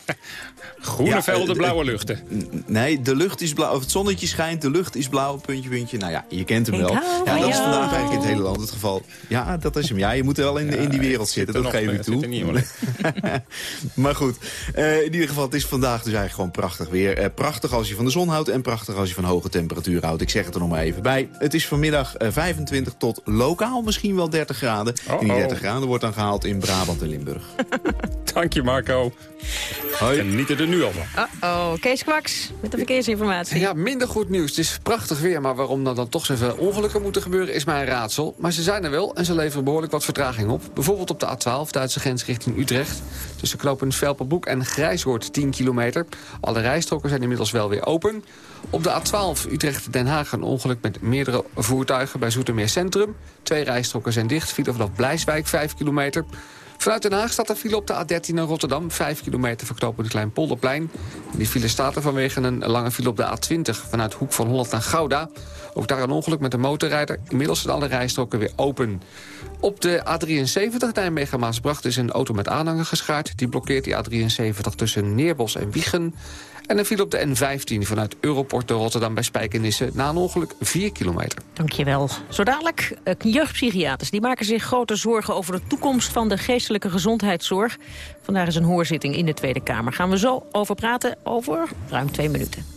Groene ja, velden, uh, blauwe luchten. Nee, de lucht is blauw, of het zonnetje schijnt, de lucht is blauw, puntje, puntje. Nou ja, je kent hem wel. Ja, dat is vandaag eigenlijk in het hele land het geval. Ja, dat is hem. Ja, je moet er wel in, ja, in die wereld zitten, dat geef ik toe. Niet, maar goed, uh, in ieder geval, het is vandaag dus eigenlijk gewoon prachtig weer. prachtig als je van de zon houdt en prachtig als je van hoge temperatuur houdt. Ik zeg het er nog maar even bij. Het is vanmiddag 25 tot lokaal misschien wel 30 graden. Uh -oh. En die 30 graden wordt dan gehaald in Brabant en Limburg. Dank je, Marco. Hoi. Geniet er nu al van. Uh-oh, Kees Kwaks met de verkeersinformatie. Ja, minder goed nieuws. Het is prachtig weer, maar waarom dan, dan toch zoveel ongelukken moeten gebeuren... is mij een raadsel. Maar ze zijn er wel en ze leveren behoorlijk wat vertraging op. Bijvoorbeeld op de A12, Duitse grens richting Utrecht. Tussen knopen Velperbroek en Grijshoort 10 kilometer. Alle rijstroken zijn inmiddels wel weer open. Op de A12 Utrecht-Den Haag een ongeluk met meerdere voertuigen bij Zoetermeer Centrum. Twee rijstroken zijn dicht, file vanaf Blijswijk 5 kilometer. Vanuit Den Haag staat er file op de A13 naar Rotterdam. 5 kilometer verknopen de Kleinpolderplein. Die file staat er vanwege een lange file op de A20 vanuit Hoek van Holland naar Gouda. Ook daar een ongeluk met een motorrijder. Inmiddels zijn alle rijstroken weer open. Op de A73 Nijmegen-Maasbracht is een auto met aanhanger geschaard. Die blokkeert die A73 tussen Neerbos en Wiegen. En er viel op de N15 vanuit Europort de Rotterdam bij Spijkenisse... na een ongeluk 4 kilometer. Dankjewel. Zo dadelijk, uh, jeugdpsychiaters die maken zich grote zorgen... over de toekomst van de geestelijke gezondheidszorg. Vandaag is een hoorzitting in de Tweede Kamer. Gaan we zo over praten over ruim twee minuten.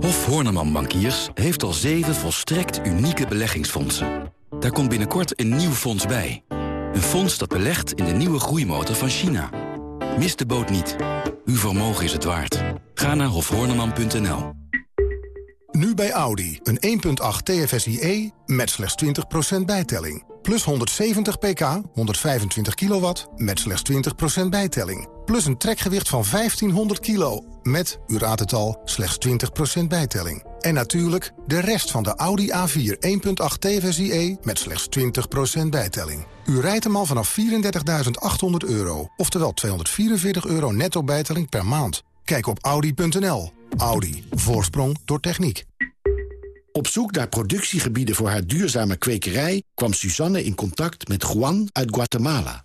Hof Horneman Bankiers heeft al zeven volstrekt unieke beleggingsfondsen. Daar komt binnenkort een nieuw fonds bij. Een fonds dat belegt in de nieuwe groeimotor van China. Mis de boot niet. Uw vermogen is het waard. Ga naar hofhorneman.nl. Nu bij Audi. Een 1.8 TFSIe met slechts 20% bijtelling. Plus 170 pk, 125 kilowatt, met slechts 20% bijtelling. Plus een trekgewicht van 1500 kilo, met, u raadt het al, slechts 20% bijtelling. En natuurlijk de rest van de Audi A4 1.8 TFSIe met slechts 20% bijtelling. U rijdt hem al vanaf 34.800 euro, oftewel 244 euro netto bijtelling per maand. Kijk op Audi.nl. Audi. Voorsprong door techniek. Op zoek naar productiegebieden voor haar duurzame kwekerij... kwam Suzanne in contact met Juan uit Guatemala.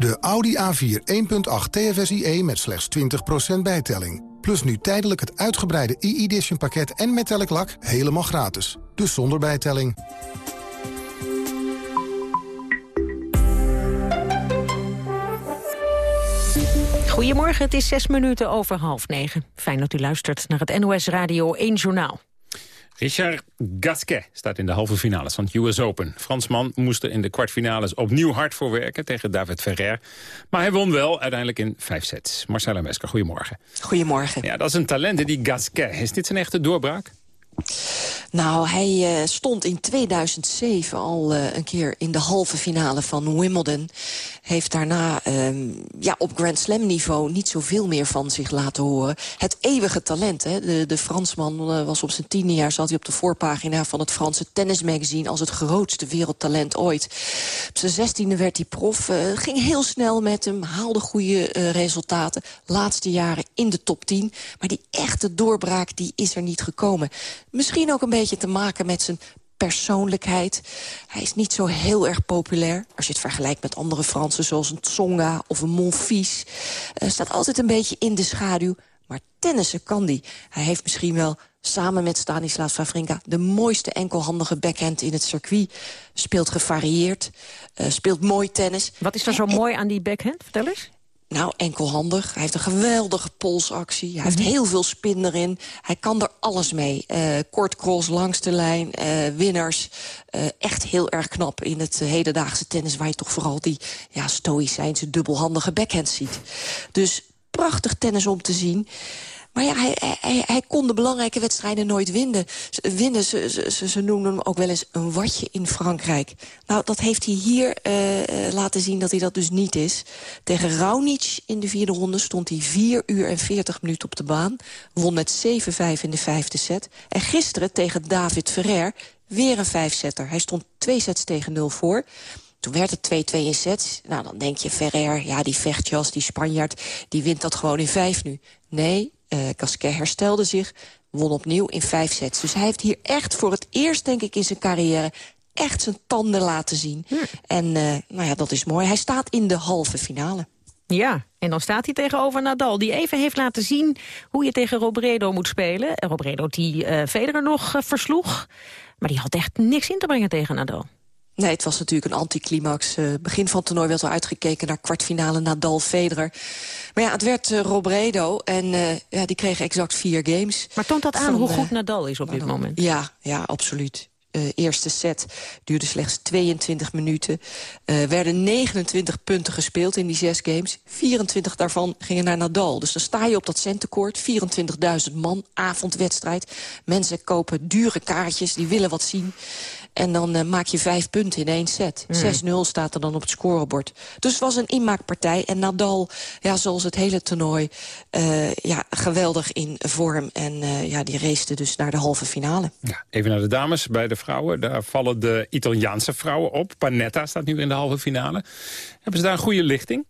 De Audi A4 1.8 TFSIe met slechts 20% bijtelling. Plus nu tijdelijk het uitgebreide e-edition pakket en metallic lak helemaal gratis. Dus zonder bijtelling. Goedemorgen, het is zes minuten over half negen. Fijn dat u luistert naar het NOS Radio 1 Journaal. Richard Gasquet staat in de halve finales van het US Open. Fransman moest er in de kwartfinales opnieuw hard voor werken tegen David Ferrer. Maar hij won wel uiteindelijk in vijf sets. Marcella Mesker, goedemorgen. Goedemorgen. Ja, dat is een talent, die Gasquet. Is dit zijn echte doorbraak? Nou, hij uh, stond in 2007 al uh, een keer in de halve finale van Wimbledon. Heeft daarna uh, ja, op Grand Slam niveau niet zoveel meer van zich laten horen. Het eeuwige talent, hè. De, de Fransman uh, was op zijn tiende jaar... zat hij op de voorpagina van het Franse tennismagazine... als het grootste wereldtalent ooit. Op zijn zestiende werd hij prof. ging heel snel met hem, haalde goede resultaten. Laatste jaren in de top 10. Maar die echte doorbraak die is er niet gekomen. Misschien ook een beetje te maken met zijn persoonlijkheid. Hij is niet zo heel erg populair. Als je het vergelijkt met andere Fransen zoals een Tsonga of een Monfils. Uh, staat altijd een beetje in de schaduw. Maar tennissen kan die. Hij heeft misschien wel samen met Stanislas Wawrinka... de mooiste enkelhandige backhand in het circuit. Speelt gevarieerd, uh, speelt mooi tennis. Wat is er zo mooi aan die backhand? Vertel eens. Nou, enkelhandig. Hij heeft een geweldige polsactie. Hij heeft mhm. heel veel spin erin. Hij kan er alles mee. Uh, kort cross langs de lijn, uh, winners. Uh, echt heel erg knap in het hedendaagse tennis... waar je toch vooral die ja, stoïcijnse dubbelhandige backhands ziet. Dus prachtig tennis om te zien. Maar ja, hij, hij, kon de belangrijke wedstrijden nooit winnen. winnen. Ze, ze, ze noemen hem ook wel eens een watje in Frankrijk. Nou, dat heeft hij hier uh, laten zien dat hij dat dus niet is. Tegen Raonic in de vierde ronde stond hij 4 uur en 40 minuten op de baan. Won met 7-5 in de vijfde set. En gisteren tegen David Ferrer weer een vijfsetter. Hij stond twee sets tegen 0 voor. Toen werd het 2-2 in sets. Nou, dan denk je Ferrer, ja, die vechtjas, die Spanjaard... die wint dat gewoon in vijf nu. Nee, uh, Gasquet herstelde zich, won opnieuw in vijf sets. Dus hij heeft hier echt voor het eerst, denk ik, in zijn carrière echt zijn tanden laten zien. Hm. En uh, nou ja, dat is mooi. Hij staat in de halve finale. Ja, en dan staat hij tegenover Nadal, die even heeft laten zien hoe je tegen Robredo moet spelen. Robredo die uh, Federer nog uh, versloeg, maar die had echt niks in te brengen tegen Nadal. Nee, het was natuurlijk een anticlimax. Uh, begin van het toernooi werd al uitgekeken naar kwartfinale Nadal-Federer. Maar ja, het werd uh, Robredo en uh, ja, die kregen exact vier games. Maar toont dat aan van, hoe goed Nadal is op dit moment? Ja, ja, absoluut. Eerste set duurde slechts 22 minuten. Uh, werden 29 punten gespeeld in die zes games. 24 daarvan gingen naar Nadal. Dus dan sta je op dat centenkoord. 24.000 man, avondwedstrijd. Mensen kopen dure kaartjes, die willen wat zien. En dan uh, maak je vijf punten in één set. 6-0 staat er dan op het scorebord. Dus het was een inmaakpartij. En Nadal, ja, zoals het hele toernooi, uh, ja, geweldig in vorm. En uh, ja, die race dus naar de halve finale. Ja, even naar de dames. Bij de vrouwen, daar vallen de Italiaanse vrouwen op. Panetta staat nu in de halve finale. Hebben ze daar een goede lichting?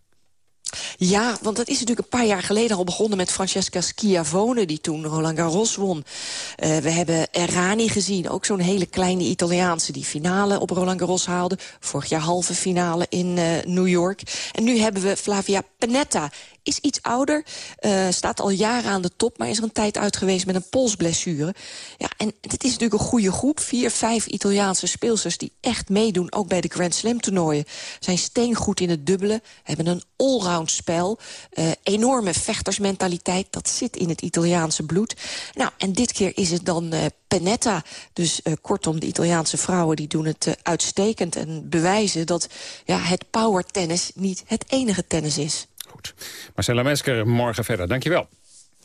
Ja, want dat is natuurlijk een paar jaar geleden al begonnen met Francesca Schiavone... die toen Roland Garros won. Uh, we hebben Errani gezien, ook zo'n hele kleine Italiaanse... die finale op Roland Garros haalde. Vorig jaar halve finale in uh, New York. En nu hebben we Flavia Pennetta is iets ouder, uh, staat al jaren aan de top... maar is er een tijd uit geweest met een polsblessure. Ja, en dit is natuurlijk een goede groep. Vier, vijf Italiaanse speelsters die echt meedoen... ook bij de Grand Slam toernooien. Zijn steengoed in het dubbelen, hebben een allround spel. Uh, enorme vechtersmentaliteit, dat zit in het Italiaanse bloed. Nou, en dit keer is het dan uh, Pennetta. Dus uh, kortom, de Italiaanse vrouwen die doen het uitstekend... en bewijzen dat ja, het power tennis niet het enige tennis is. Goed. Marcella Mesker, morgen verder. Dankjewel.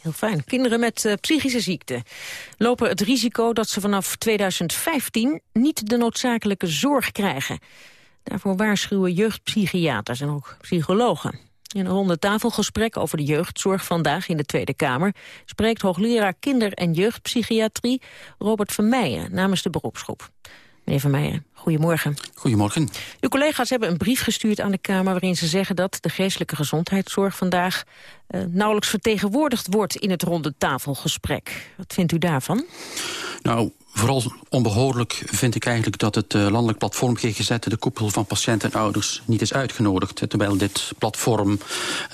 Heel fijn. Kinderen met uh, psychische ziekte lopen het risico dat ze vanaf 2015 niet de noodzakelijke zorg krijgen. Daarvoor waarschuwen jeugdpsychiaters en ook psychologen. In een ronde tafelgesprek over de jeugdzorg vandaag in de Tweede Kamer... spreekt hoogleraar kinder- en jeugdpsychiatrie Robert Vermeijen namens de beroepsgroep. Meneer Vermeijen, goedemorgen. Goedemorgen. Uw collega's hebben een brief gestuurd aan de Kamer... waarin ze zeggen dat de geestelijke gezondheidszorg vandaag... Uh, nauwelijks vertegenwoordigd wordt in het ronde tafelgesprek. Wat vindt u daarvan? Nou, Vooral onbehoorlijk vind ik eigenlijk dat het uh, landelijk platform GGZ... de koepel van patiënten en ouders niet is uitgenodigd. Terwijl dit platform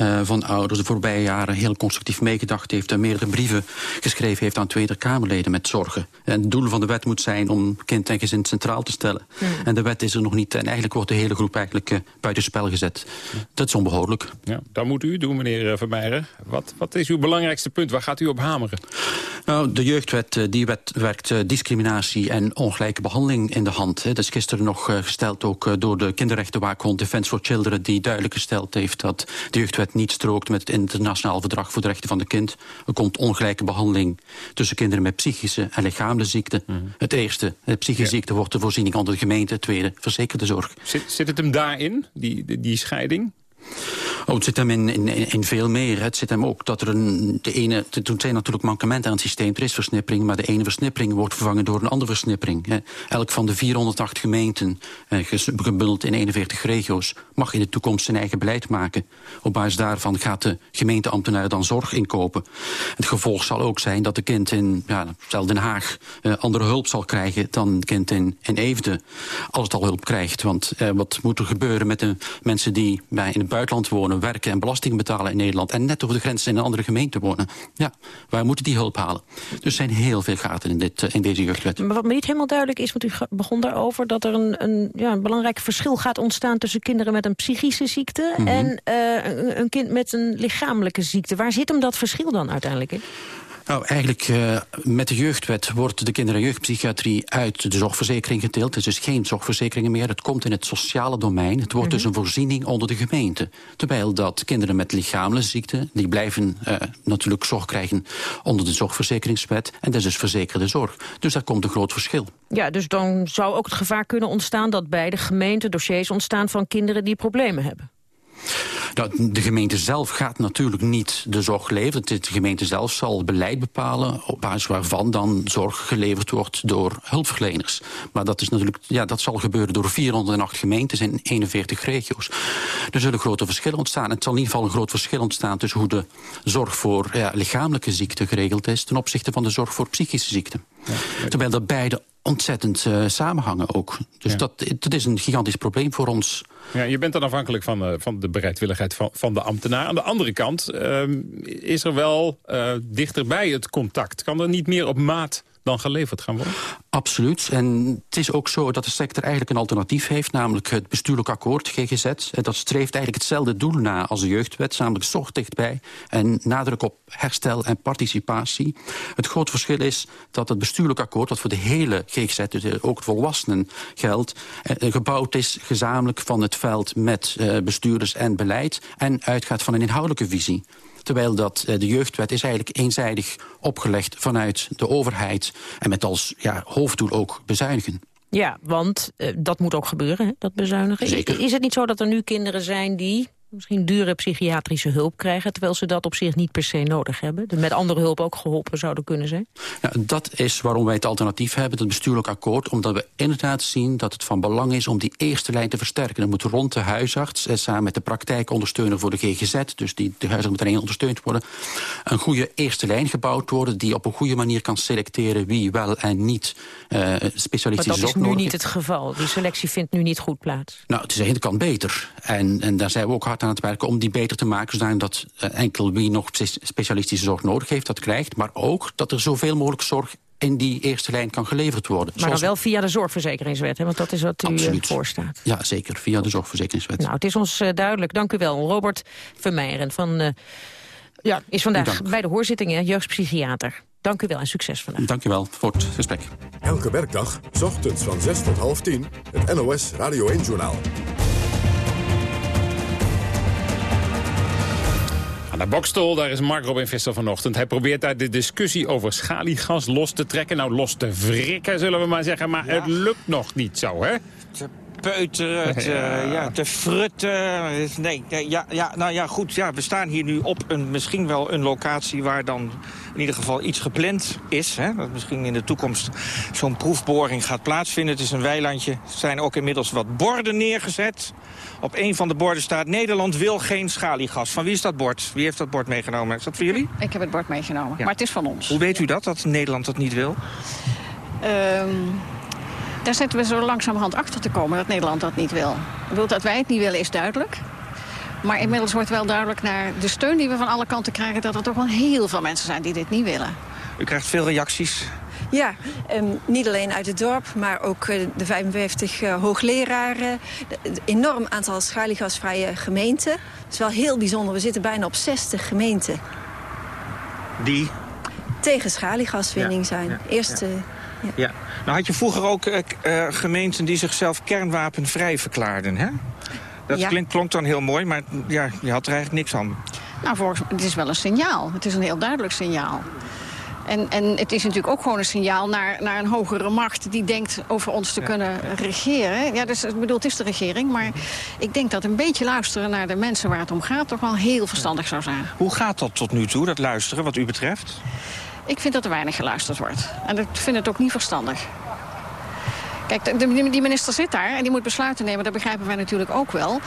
uh, van ouders de voorbije jaren heel constructief meegedacht heeft... en meerdere brieven geschreven heeft aan Tweede Kamerleden met zorgen. En het doel van de wet moet zijn om kind en gezin centraal te stellen. Mm. En de wet is er nog niet en eigenlijk wordt de hele groep eigenlijk uh, buitenspel gezet. Dat is onbehoorlijk. Ja, dat moet u doen, meneer Vermeijeren. Wat, wat is uw belangrijkste punt? Waar gaat u op hameren? Nou, de jeugdwet die wet werkt discriminatie discriminatie en ongelijke behandeling in de hand. Dat is gisteren nog uh, gesteld ook uh, door de kinderrechtenwaakhond Defense for Children... die duidelijk gesteld heeft dat de jeugdwet niet strookt... met het internationaal verdrag voor de rechten van de kind. Er komt ongelijke behandeling tussen kinderen met psychische en lichamelijke ziekte. Mm -hmm. Het eerste, de psychische ja. ziekte, wordt de voorziening onder de gemeente. Het tweede, verzekerde zorg. Zit, zit het hem daarin, die, die, die scheiding? Oh, het zit hem in, in, veel meer. Het zit hem ook dat er een... De ene, er zijn natuurlijk mankementen aan het systeem. Er is versnippering, maar de ene versnippering wordt vervangen door een andere versnippering. Elk van de 408 gemeenten, eh, gebundeld in 41 regio's... mag in de toekomst zijn eigen beleid maken. Op basis daarvan gaat de gemeenteambtenaar dan zorg inkopen. Het gevolg zal ook zijn dat de kind in ja, Den Haag... Uh, andere hulp zal krijgen dan een kind in, in. Als het al hulp krijgt. Want uh, wat moet er gebeuren met de mensen die bij in het buitenland wonen... werken en belasting betalen in Nederland... en net over de grens in een andere gemeente wonen. Ja, waar moeten die hulp halen? Dus er zijn heel veel gaten in, dit, in deze jeugdwet. Maar wat me niet helemaal duidelijk is, want u begon daarover... dat er een, een, ja, een belangrijk verschil gaat ontstaan tussen kinderen met een psychische ziekte... Mm -hmm. en uh, een, een kind met een lichamelijke ziekte. Waar zit hem dat verschil dan uiteindelijk in? Nou, eigenlijk uh, met de jeugdwet wordt de kinder- en jeugdpsychiatrie uit de zorgverzekering gedeeld. Het is dus geen zorgverzekeringen meer. Het komt in het sociale domein. Het wordt mm -hmm. dus een voorziening onder de gemeente. Terwijl dat kinderen met lichamelijke ziekte, die blijven uh, natuurlijk zorg krijgen onder de zorgverzekeringswet. En dat is dus verzekerde zorg. Dus daar komt een groot verschil. Ja, dus dan zou ook het gevaar kunnen ontstaan dat bij de gemeente dossiers ontstaan van kinderen die problemen hebben. De gemeente zelf gaat natuurlijk niet de zorg leveren. De gemeente zelf zal beleid bepalen op basis waarvan dan zorg geleverd wordt door hulpverleners. Maar dat, is natuurlijk, ja, dat zal gebeuren door 408 gemeentes in 41 regio's. Er zullen grote verschillen ontstaan. Het zal in ieder geval een groot verschil ontstaan tussen hoe de zorg voor ja, lichamelijke ziekte geregeld is ten opzichte van de zorg voor psychische ziekte. Ja. Terwijl dat beide ontzettend uh, samenhangen ook. Dus ja. dat, dat is een gigantisch probleem voor ons. Ja, je bent dan afhankelijk van, uh, van de bereidwilligheid van, van de ambtenaar. Aan de andere kant uh, is er wel dichterbij het contact. Kan er niet meer op maat dan geleverd gaan worden? Absoluut. En het is ook zo dat de sector eigenlijk een alternatief heeft... namelijk het bestuurlijk akkoord, GGZ. En dat streeft eigenlijk hetzelfde doel na als de jeugdwet... namelijk zorg dichtbij en nadruk op herstel en participatie. Het grote verschil is dat het bestuurlijk akkoord... dat voor de hele GGZ, dus ook volwassenen, geldt... gebouwd is gezamenlijk van het veld met bestuurders en beleid... en uitgaat van een inhoudelijke visie. Terwijl dat, de jeugdwet is eigenlijk eenzijdig opgelegd vanuit de overheid... en met als ja, hoofddoel ook bezuinigen. Ja, want uh, dat moet ook gebeuren, hè, dat bezuinigen. Zeker. Is het niet zo dat er nu kinderen zijn die Misschien dure psychiatrische hulp krijgen... terwijl ze dat op zich niet per se nodig hebben. De met andere hulp ook geholpen zouden kunnen zijn. Ja, dat is waarom wij het alternatief hebben, het bestuurlijk akkoord. Omdat we inderdaad zien dat het van belang is om die eerste lijn te versterken. Er moet rond de huisarts, eh, samen met de praktijkondersteuner voor de GGZ... dus die, de huisarts moet alleen ondersteund worden... een goede eerste lijn gebouwd worden... die op een goede manier kan selecteren wie wel en niet uh, specialistische zorg Maar dat is nu niet het geval. Die selectie vindt nu niet goed plaats. Nou, het is aan de kant beter. En, en daar zijn we ook hard aan het werken om die beter te maken... zodat uh, enkel wie nog specialistische zorg nodig heeft dat krijgt... maar ook dat er zoveel mogelijk zorg in die eerste lijn kan geleverd worden. Maar dan wel via de zorgverzekeringswet, hè? want dat is wat u Absoluut. voorstaat. Ja, zeker, via de zorgverzekeringswet. Nou, het is ons uh, duidelijk. Dank u wel, Robert Vermeijeren van... Uh, ja, is vandaag bij de hoorzittingen jeugdpsychiater. Dank u wel en succes vandaag. Dank u wel voor het gesprek. Elke werkdag, s ochtends van 6 tot half 10, het NOS Radio 1-journaal. Bokstol, daar is Mark Robin Visser vanochtend. Hij probeert daar de discussie over schaliegas los te trekken. Nou, los te wrikken, zullen we maar zeggen. Maar het lukt nog niet zo, hè? Peuteren, te, ja. ja. te frutten. Nee, ja, ja, nou ja, goed. Ja, we staan hier nu op een, misschien wel een locatie waar dan in ieder geval iets gepland is. Hè, dat misschien in de toekomst zo'n proefboring gaat plaatsvinden. Het is een weilandje. Er zijn ook inmiddels wat borden neergezet. Op een van de borden staat Nederland wil geen schaliegas. Van wie is dat bord? Wie heeft dat bord meegenomen? Is dat voor jullie? Ik heb het bord meegenomen, maar het is van ons. Hoe weet u dat, dat Nederland dat niet wil? Um, daar zitten we zo langzamerhand achter te komen dat Nederland dat niet wil. Wil dat wij het niet willen is duidelijk. Maar inmiddels wordt wel duidelijk naar de steun die we van alle kanten krijgen... dat er toch wel heel veel mensen zijn die dit niet willen. U krijgt veel reacties. Ja, um, niet alleen uit het dorp, maar ook uh, de 55 uh, hoogleraren. Een enorm aantal schaliegasvrije gemeenten. Het is wel heel bijzonder. We zitten bijna op 60 gemeenten. Die? Tegen schaliegaswinning ja, zijn. Ja. Ja. Ja. Nou had je vroeger ook uh, gemeenten die zichzelf kernwapenvrij verklaarden, hè? Dat ja. klonk dan heel mooi, maar ja, je had er eigenlijk niks aan. Nou, volgens, het is wel een signaal. Het is een heel duidelijk signaal. En, en het is natuurlijk ook gewoon een signaal naar, naar een hogere macht... die denkt over ons te kunnen regeren. Ja, dus, ik bedoel, het is de regering, maar ik denk dat een beetje luisteren... naar de mensen waar het om gaat toch wel heel verstandig zou zijn. Hoe gaat dat tot nu toe, dat luisteren, wat u betreft? Ik vind dat er weinig geluisterd wordt. En ik vind het ook niet verstandig. Kijk, de, die minister zit daar en die moet besluiten nemen. Dat begrijpen wij natuurlijk ook wel.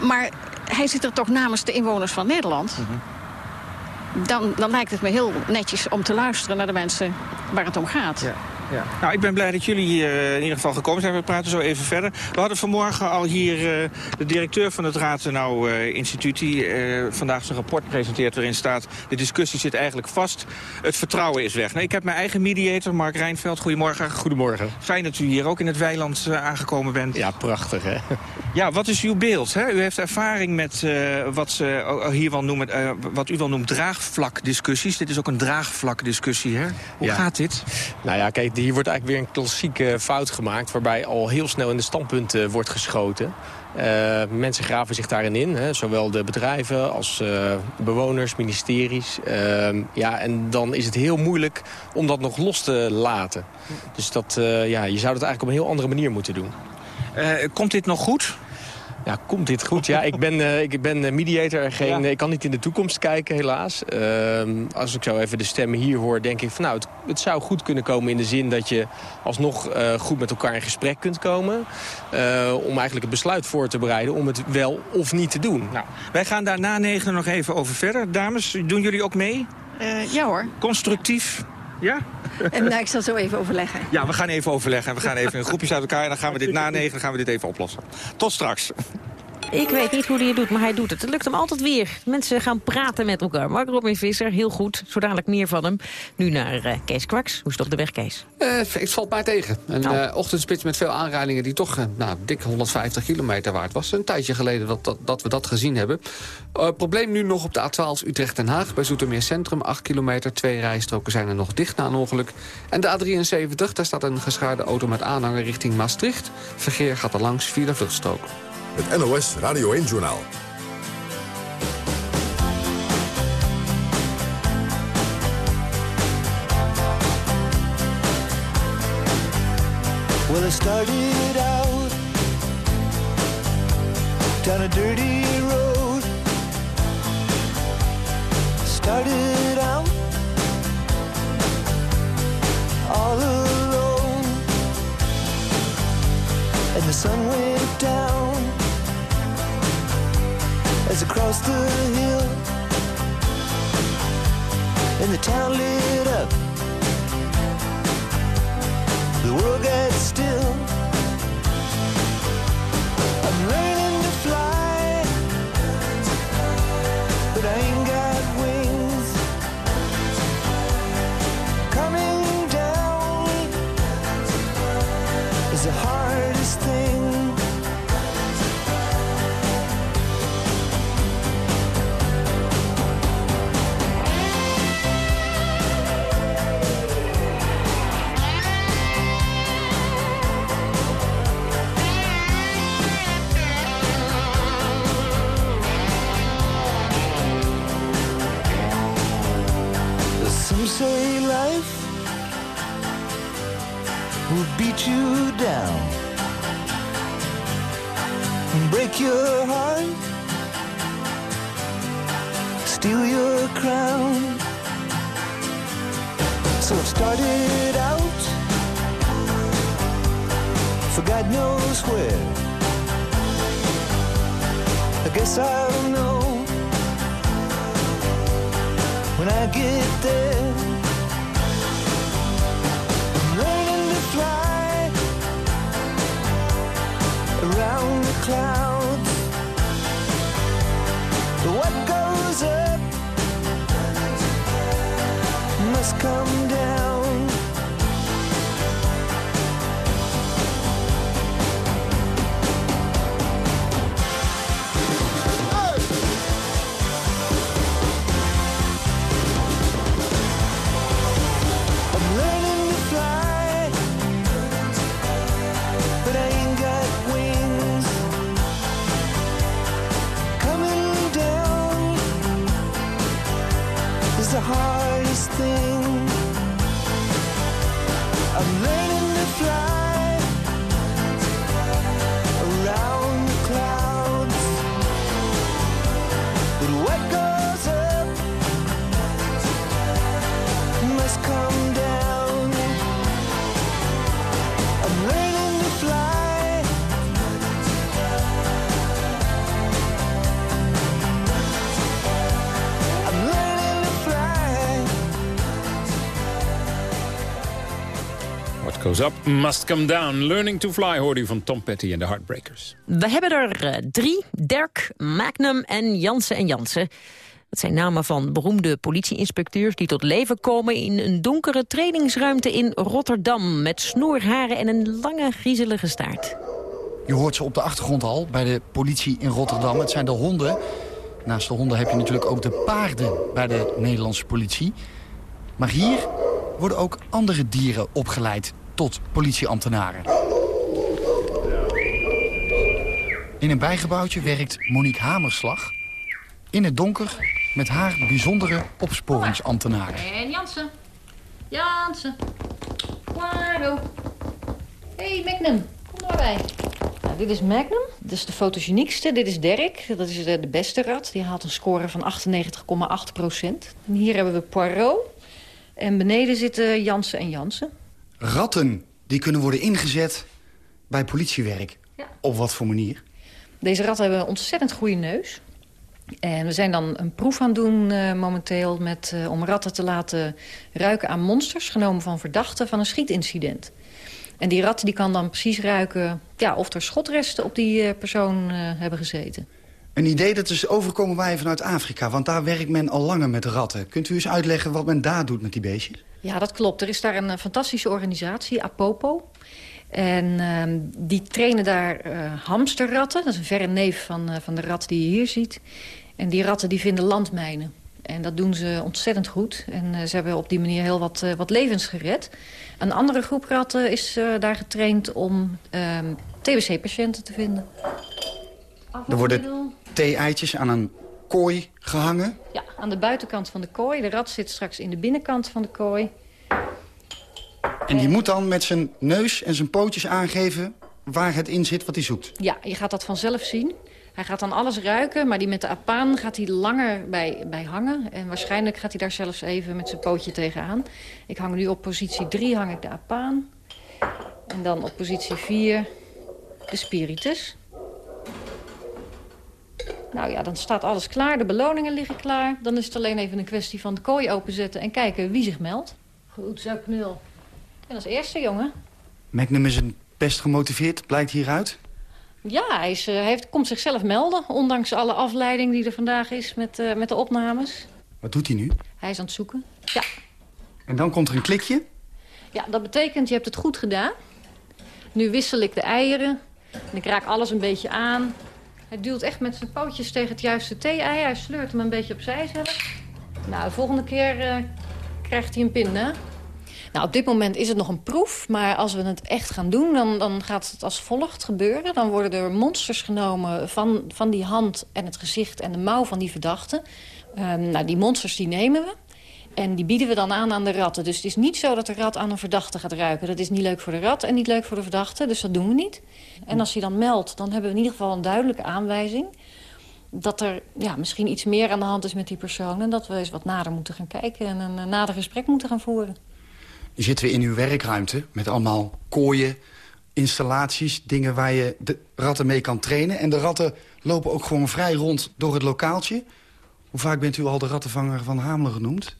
Maar hij zit er toch namens de inwoners van Nederland. Mhm. dan, dan lijkt het me heel netjes om te luisteren naar de mensen waar het om gaat. Ja. Ja. Nou, ik ben blij dat jullie hier uh, in ieder geval gekomen zijn. We praten zo even verder. We hadden vanmorgen al hier uh, de directeur van het Ratenau uh, Instituut... die vandaag zijn rapport presenteert waarin staat... de discussie zit eigenlijk vast, het vertrouwen is weg. Nou, ik heb mijn eigen mediator, Mark Rijnveld. Goedemorgen. Goedemorgen. Fijn dat u hier ook in het weiland aangekomen bent. Ja, prachtig hè. Ja, wat is uw beeld? Hè? U heeft ervaring met wat, ze hier wel noemen, wat u wel noemt draagvlakdiscussies. Dit is ook een draagvlakdiscussie, hè? Hoe ja. gaat dit? Nou ja, kijk, hier wordt eigenlijk weer een klassieke fout gemaakt... waarbij al heel snel in de standpunten wordt geschoten. Uh, mensen graven zich daarin in, hè, zowel de bedrijven als uh, bewoners, ministeries. Uh, ja, en dan is het heel moeilijk om dat nog los te laten. Dus dat, eh, ja, je zou dat eigenlijk op een heel andere manier moeten doen. komt dit nog goed? Ja, komt dit goed? Ja, ik ben, uh, ik ben eh, mediator. Geen, Ik kan niet in de toekomst kijken, helaas. Uh, als ik zo even de stemmen hier hoor, denk ik van... nou, het, het zou goed kunnen komen in de zin dat je alsnog uh, goed met elkaar in gesprek kunt komen. om eigenlijk het besluit voor te bereiden om het wel of niet te doen. Nou, wij gaan daar na negen nog even over verder. Dames, doen jullie ook mee? ja hoor. Constructief? Ja? En nou, ik zal zo even overleggen. Ja, we gaan even overleggen. En we gaan even in groepjes uit elkaar. En dan gaan we dit na negen dan gaan we dit even oplossen. Tot straks. Ik weet niet hoe hij het doet, maar hij doet het. Het lukt hem altijd weer. Mensen gaan praten met elkaar. Mark Robin Visser, heel goed. Zo dadelijk meer van hem. Nu naar uh, Kees Kwaks. Hoe is het op de weg, Kees? Uh, het valt mij tegen. Een nou. uh, ochtendspits met veel aanrijdingen die toch nou, dik 150 kilometer waard was. Een tijdje geleden dat, dat, dat we dat gezien hebben. probleem nu nog op de A12 Utrecht-Den Haag. Bij Zoetermeer Centrum, 8 kilometer. Twee rijstroken zijn er nog dicht na een ongeluk. En de A73, daar staat een geschaarde auto met aanhanger richting Maastricht. Verkeer gaat er langs via de vluchtstrook. Het NOS Radio 1-journaal. Well, I started out down a dirty road. Started out all alone, and the sun went down as across the hill, and the town lit up. The world got still. I'm learning say life will beat you down and break your heart, steal your crown. So it started out for God knows where. I guess I'll know when I get there. Around the clouds. What goes up must come down. nothing goes up must come down. Learning to fly hoorde u van Tom Petty en de Heartbreakers. We hebben er eh, drie. Dirk, Magnum en Jansen en Jansen. Dat zijn namen van beroemde politieinspecteurs... die tot leven komen in een donkere trainingsruimte in Rotterdam... met snoerharen en een lange, griezelige staart. Je hoort ze op de achtergrond al bij de politie in Rotterdam. Het zijn de honden. Naast de honden heb je natuurlijk ook de paarden bij de Nederlandse politie. Maar hier worden ook andere dieren opgeleid tot politieambtenaren. In een bijgebouwtje werkt Monique Hamerslag. In het donker met haar bijzondere opsporingsambtenaren. En Jansen. Jansen. Poirot. hey, Magnum. Kom maar bij. Nou, dit is Magnum. Dat is de fotogeniekste. Dit is Dirk. Dat is de, de beste rat. Die haalt een score van 98,8 procent. En hier hebben we Poirot. En beneden zitten Jansen en Jansen. Ratten die kunnen worden ingezet bij politiewerk. Op wat voor manier? Deze ratten hebben een ontzettend goede neus. En we zijn dan een proef aan het doen eh, momenteel... Met, eh, om ratten te laten ruiken aan monsters... genomen van verdachten van een schietincident. En die rat die kan dan precies ruiken ja, of er schotresten op die eh, persoon hebben gezeten. Een idee dat is overkomen wij vanuit Afrika, want daar werkt men al langer met ratten. Kunt u eens uitleggen wat men daar doet met die beestjes? Ja, dat klopt. Er is daar een eh, fantastische organisatie, Apopo. En ehm, die trainen daar eh, hamsterratten. Dat is een verre neef van, eh, van de rat die je hier ziet. En die ratten die vinden landmijnen. En dat doen ze ontzettend goed. En ze hebben op die manier heel wat, wat levens gered. Een andere groep ratten is eh, daar getraind om ehm, TBC-patiënten te vinden. Er worden thee-eitjes aan een kooi gehangen. Ja, aan de buitenkant van de kooi. De rat zit straks in de binnenkant van de kooi. En die moet dan met zijn neus en zijn pootjes aangeven waar het in zit wat hij zoekt. Ja, je gaat dat vanzelf zien. Hij gaat dan alles ruiken, maar die met de apaan gaat hij langer bij, bij hangen. En waarschijnlijk gaat hij daar zelfs even met zijn pootje tegenaan. Ik hang nu op positie 3 hang ik de apaan. En dan op positie 4 de spiritus. Nou ja, dan staat alles klaar. De beloningen liggen klaar. Dan is het alleen even een kwestie van de kooi openzetten... en kijken wie zich meldt. Goed zo, knul. En als eerste, jongen. Magnum is een best gemotiveerd, blijkt hieruit. Ja, hij, is, uh, heeft, komt zichzelf melden. Ondanks alle afleiding die er vandaag is met, uh, met de opnames. Wat doet hij nu? Hij is aan het zoeken, ja. En dan komt er een klikje? Ja, dat betekent je hebt het goed gedaan. Nu wissel ik de eieren. En ik raak alles een beetje aan. Hij duwt echt met zijn pootjes tegen het juiste thee-ei. Hij sleurt hem een beetje opzij zelf. Nou, de volgende keer uh, krijgt hij een pin, hè? Nou, op dit moment is het nog een proef. Maar als we het echt gaan doen, dan, dan gaat het als volgt gebeuren. Dan worden er monsters genomen van, van die hand en het gezicht en de mouw van die verdachte. Um, nou, die monsters die nemen we. En die bieden we dan aan aan de ratten. Dus het is niet zo dat de rat aan een verdachte gaat ruiken. Dat is niet leuk voor de rat en niet leuk voor de verdachte. Dus dat doen we niet. En als hij dan meldt, dan hebben we in ieder geval een duidelijke aanwijzing... dat er ja, misschien iets meer aan de hand is met die persoon... en dat we eens wat nader moeten gaan kijken en een nader gesprek moeten gaan voeren. Zitten we in uw werkruimte met allemaal kooien, installaties... dingen waar je de ratten mee kan trainen. En de ratten lopen ook gewoon vrij rond door het lokaaltje. Hoe vaak bent u al de rattenvanger van Hamelen genoemd?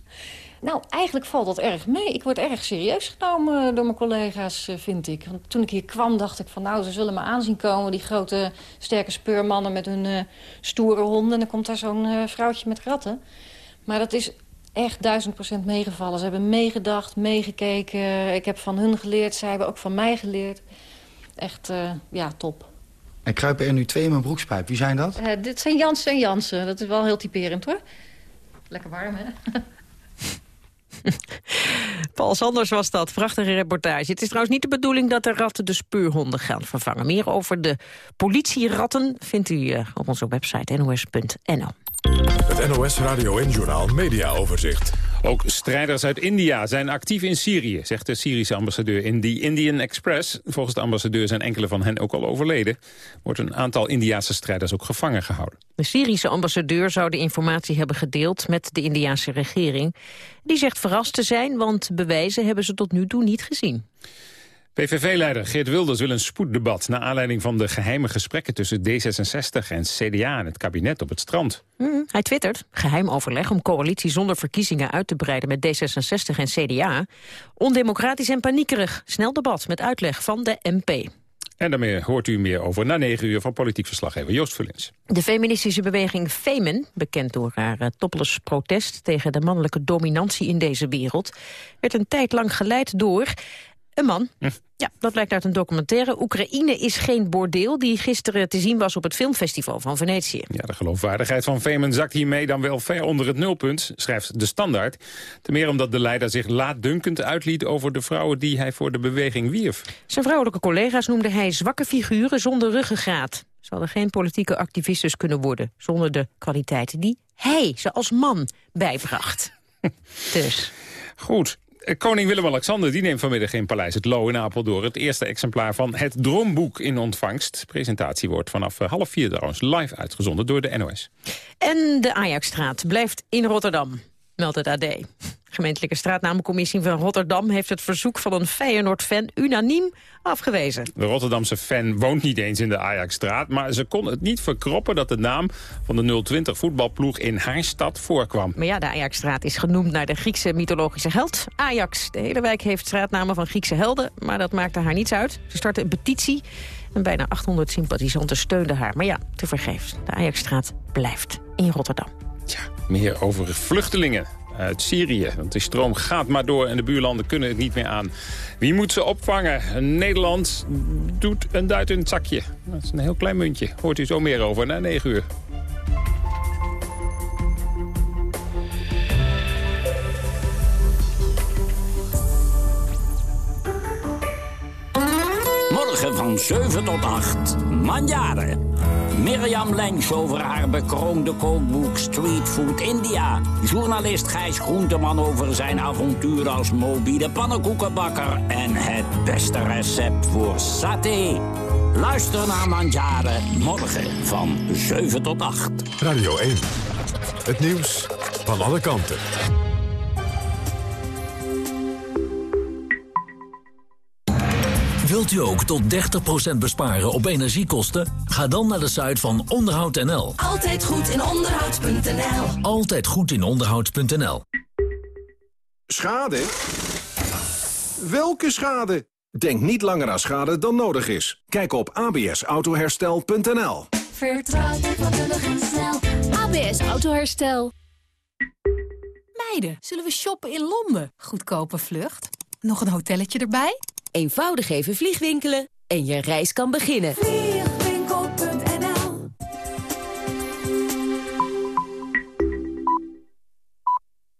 Nou, eigenlijk valt dat erg mee. Ik word erg serieus genomen door mijn collega's, vind ik. Want toen ik hier kwam, dacht ik van... nou, ze zullen me aanzien komen, die grote, sterke speurmannen... met hun uh, stoere honden. En dan komt daar zo'n uh, vrouwtje met ratten. Maar dat is echt duizend procent meegevallen. Ze hebben meegedacht, meegekeken. Ik heb van hun geleerd, zij hebben ook van mij geleerd. Echt, uh, ja, top. En kruipen er nu twee in mijn broekspijp. Wie zijn dat? Dit zijn Jansen en Jansen. Dat is wel heel typerend, hoor. Lekker warm, hè? Paul Sanders was dat. Prachtige reportage. Het is trouwens niet de bedoeling dat de ratten de speurhonden gaan vervangen. Meer over de politieratten vindt u uh, op onze website nos.nl. Het NOS Radio en Journaal Media Overzicht. Ook strijders uit India zijn actief in Syrië, zegt de Syrische ambassadeur in The Indian Express. Volgens de ambassadeur zijn enkele van hen ook al overleden. Wordt een aantal Indiaanse strijders ook gevangen gehouden. De Syrische ambassadeur zou de informatie hebben gedeeld met de Indiaanse regering. Die zegt verrast te zijn, want bewijzen hebben ze tot nu toe niet gezien. PVV-leider Geert Wilders wil een spoeddebat... naar aanleiding van de geheime gesprekken tussen D66 en CDA... en het kabinet op het strand. Mm, hij twittert, geheim overleg om coalitie zonder verkiezingen uit te breiden... met D66 en CDA. Ondemocratisch en paniekerig. Snel debat met uitleg van de MP. En daarmee hoort u meer over na negen uur van politiek verslaggever Joost Vullins. De feministische beweging Femen, bekend door haar uh, topless protest... tegen de mannelijke dominantie in deze wereld... werd een tijd lang geleid door een man. Hm. Ja, dat blijkt uit een documentaire. Oekraïne is geen bordeel die gisteren te zien was op het filmfestival van Venetië. Ja, de geloofwaardigheid van Femen zakt hiermee dan wel ver onder het nulpunt, schrijft De Standaard. Ten meer omdat de leider zich laatdunkend uitliet over de vrouwen die hij voor de beweging wierf. Zijn vrouwelijke collega's noemde hij zwakke figuren zonder ruggengraat. Ze hadden geen politieke activistes kunnen worden zonder de kwaliteiten die hij ze als man bijbracht. dus... Goed, Koning Willem-Alexander die neemt vanmiddag in Paleis het Loo in Apeldoorn... het eerste exemplaar van het Droomboek in ontvangst. Presentatie wordt vanaf eh, half vier trouwens live uitgezonden door de NOS. En de Ajaxstraat blijft in Rotterdam, meldt het AD. Gemeentelijke straatnamencommissie van Rotterdam heeft het verzoek van een Feyenoord-fan unaniem afgewezen. De Rotterdamse fan woont niet eens in de Ajaxstraat, maar ze kon het niet verkroppen dat de naam van de 020 voetbalploeg in haar stad voorkwam. Maar ja, de Ajaxstraat is genoemd naar de Griekse mythologische held, Ajax. De hele wijk heeft straatnamen van Griekse helden, maar dat maakte haar niets uit. Ze startte een petitie en bijna 800 sympathisanten steunden haar. Maar ja, tevergeefs. De Ajaxstraat blijft in Rotterdam. Ja, meer over vluchtelingen uit Syrië. Want die stroom gaat maar door en de buurlanden kunnen het niet meer aan. Wie moet ze opvangen? Nederland doet een duit in het zakje. Dat is een heel klein muntje. Hoort u zo meer over na 9 uur. Morgen van 7 tot 8. Manjaren. Mirjam Lensch over haar bekroonde kookboek Street Food India. Journalist Gijs Groenteman over zijn avontuur als mobiele pannenkoekenbakker. En het beste recept voor saté. Luister naar Mandjaren morgen van 7 tot 8. Radio 1. Het nieuws van alle kanten. Wilt u ook tot 30% besparen op energiekosten? Ga dan naar de site van onderhoud.nl. Altijd goed in onderhoud.nl. Altijd goed in onderhoud.nl. Schade? Welke schade? Denk niet langer aan schade dan nodig is. Kijk op absautoherstel.nl. Vertrouw je vakkundig en snel. ABS Autoherstel. Meiden, zullen we shoppen in Londen? Goedkope vlucht. Nog een hotelletje erbij? Eenvoudig even vliegwinkelen en je reis kan beginnen.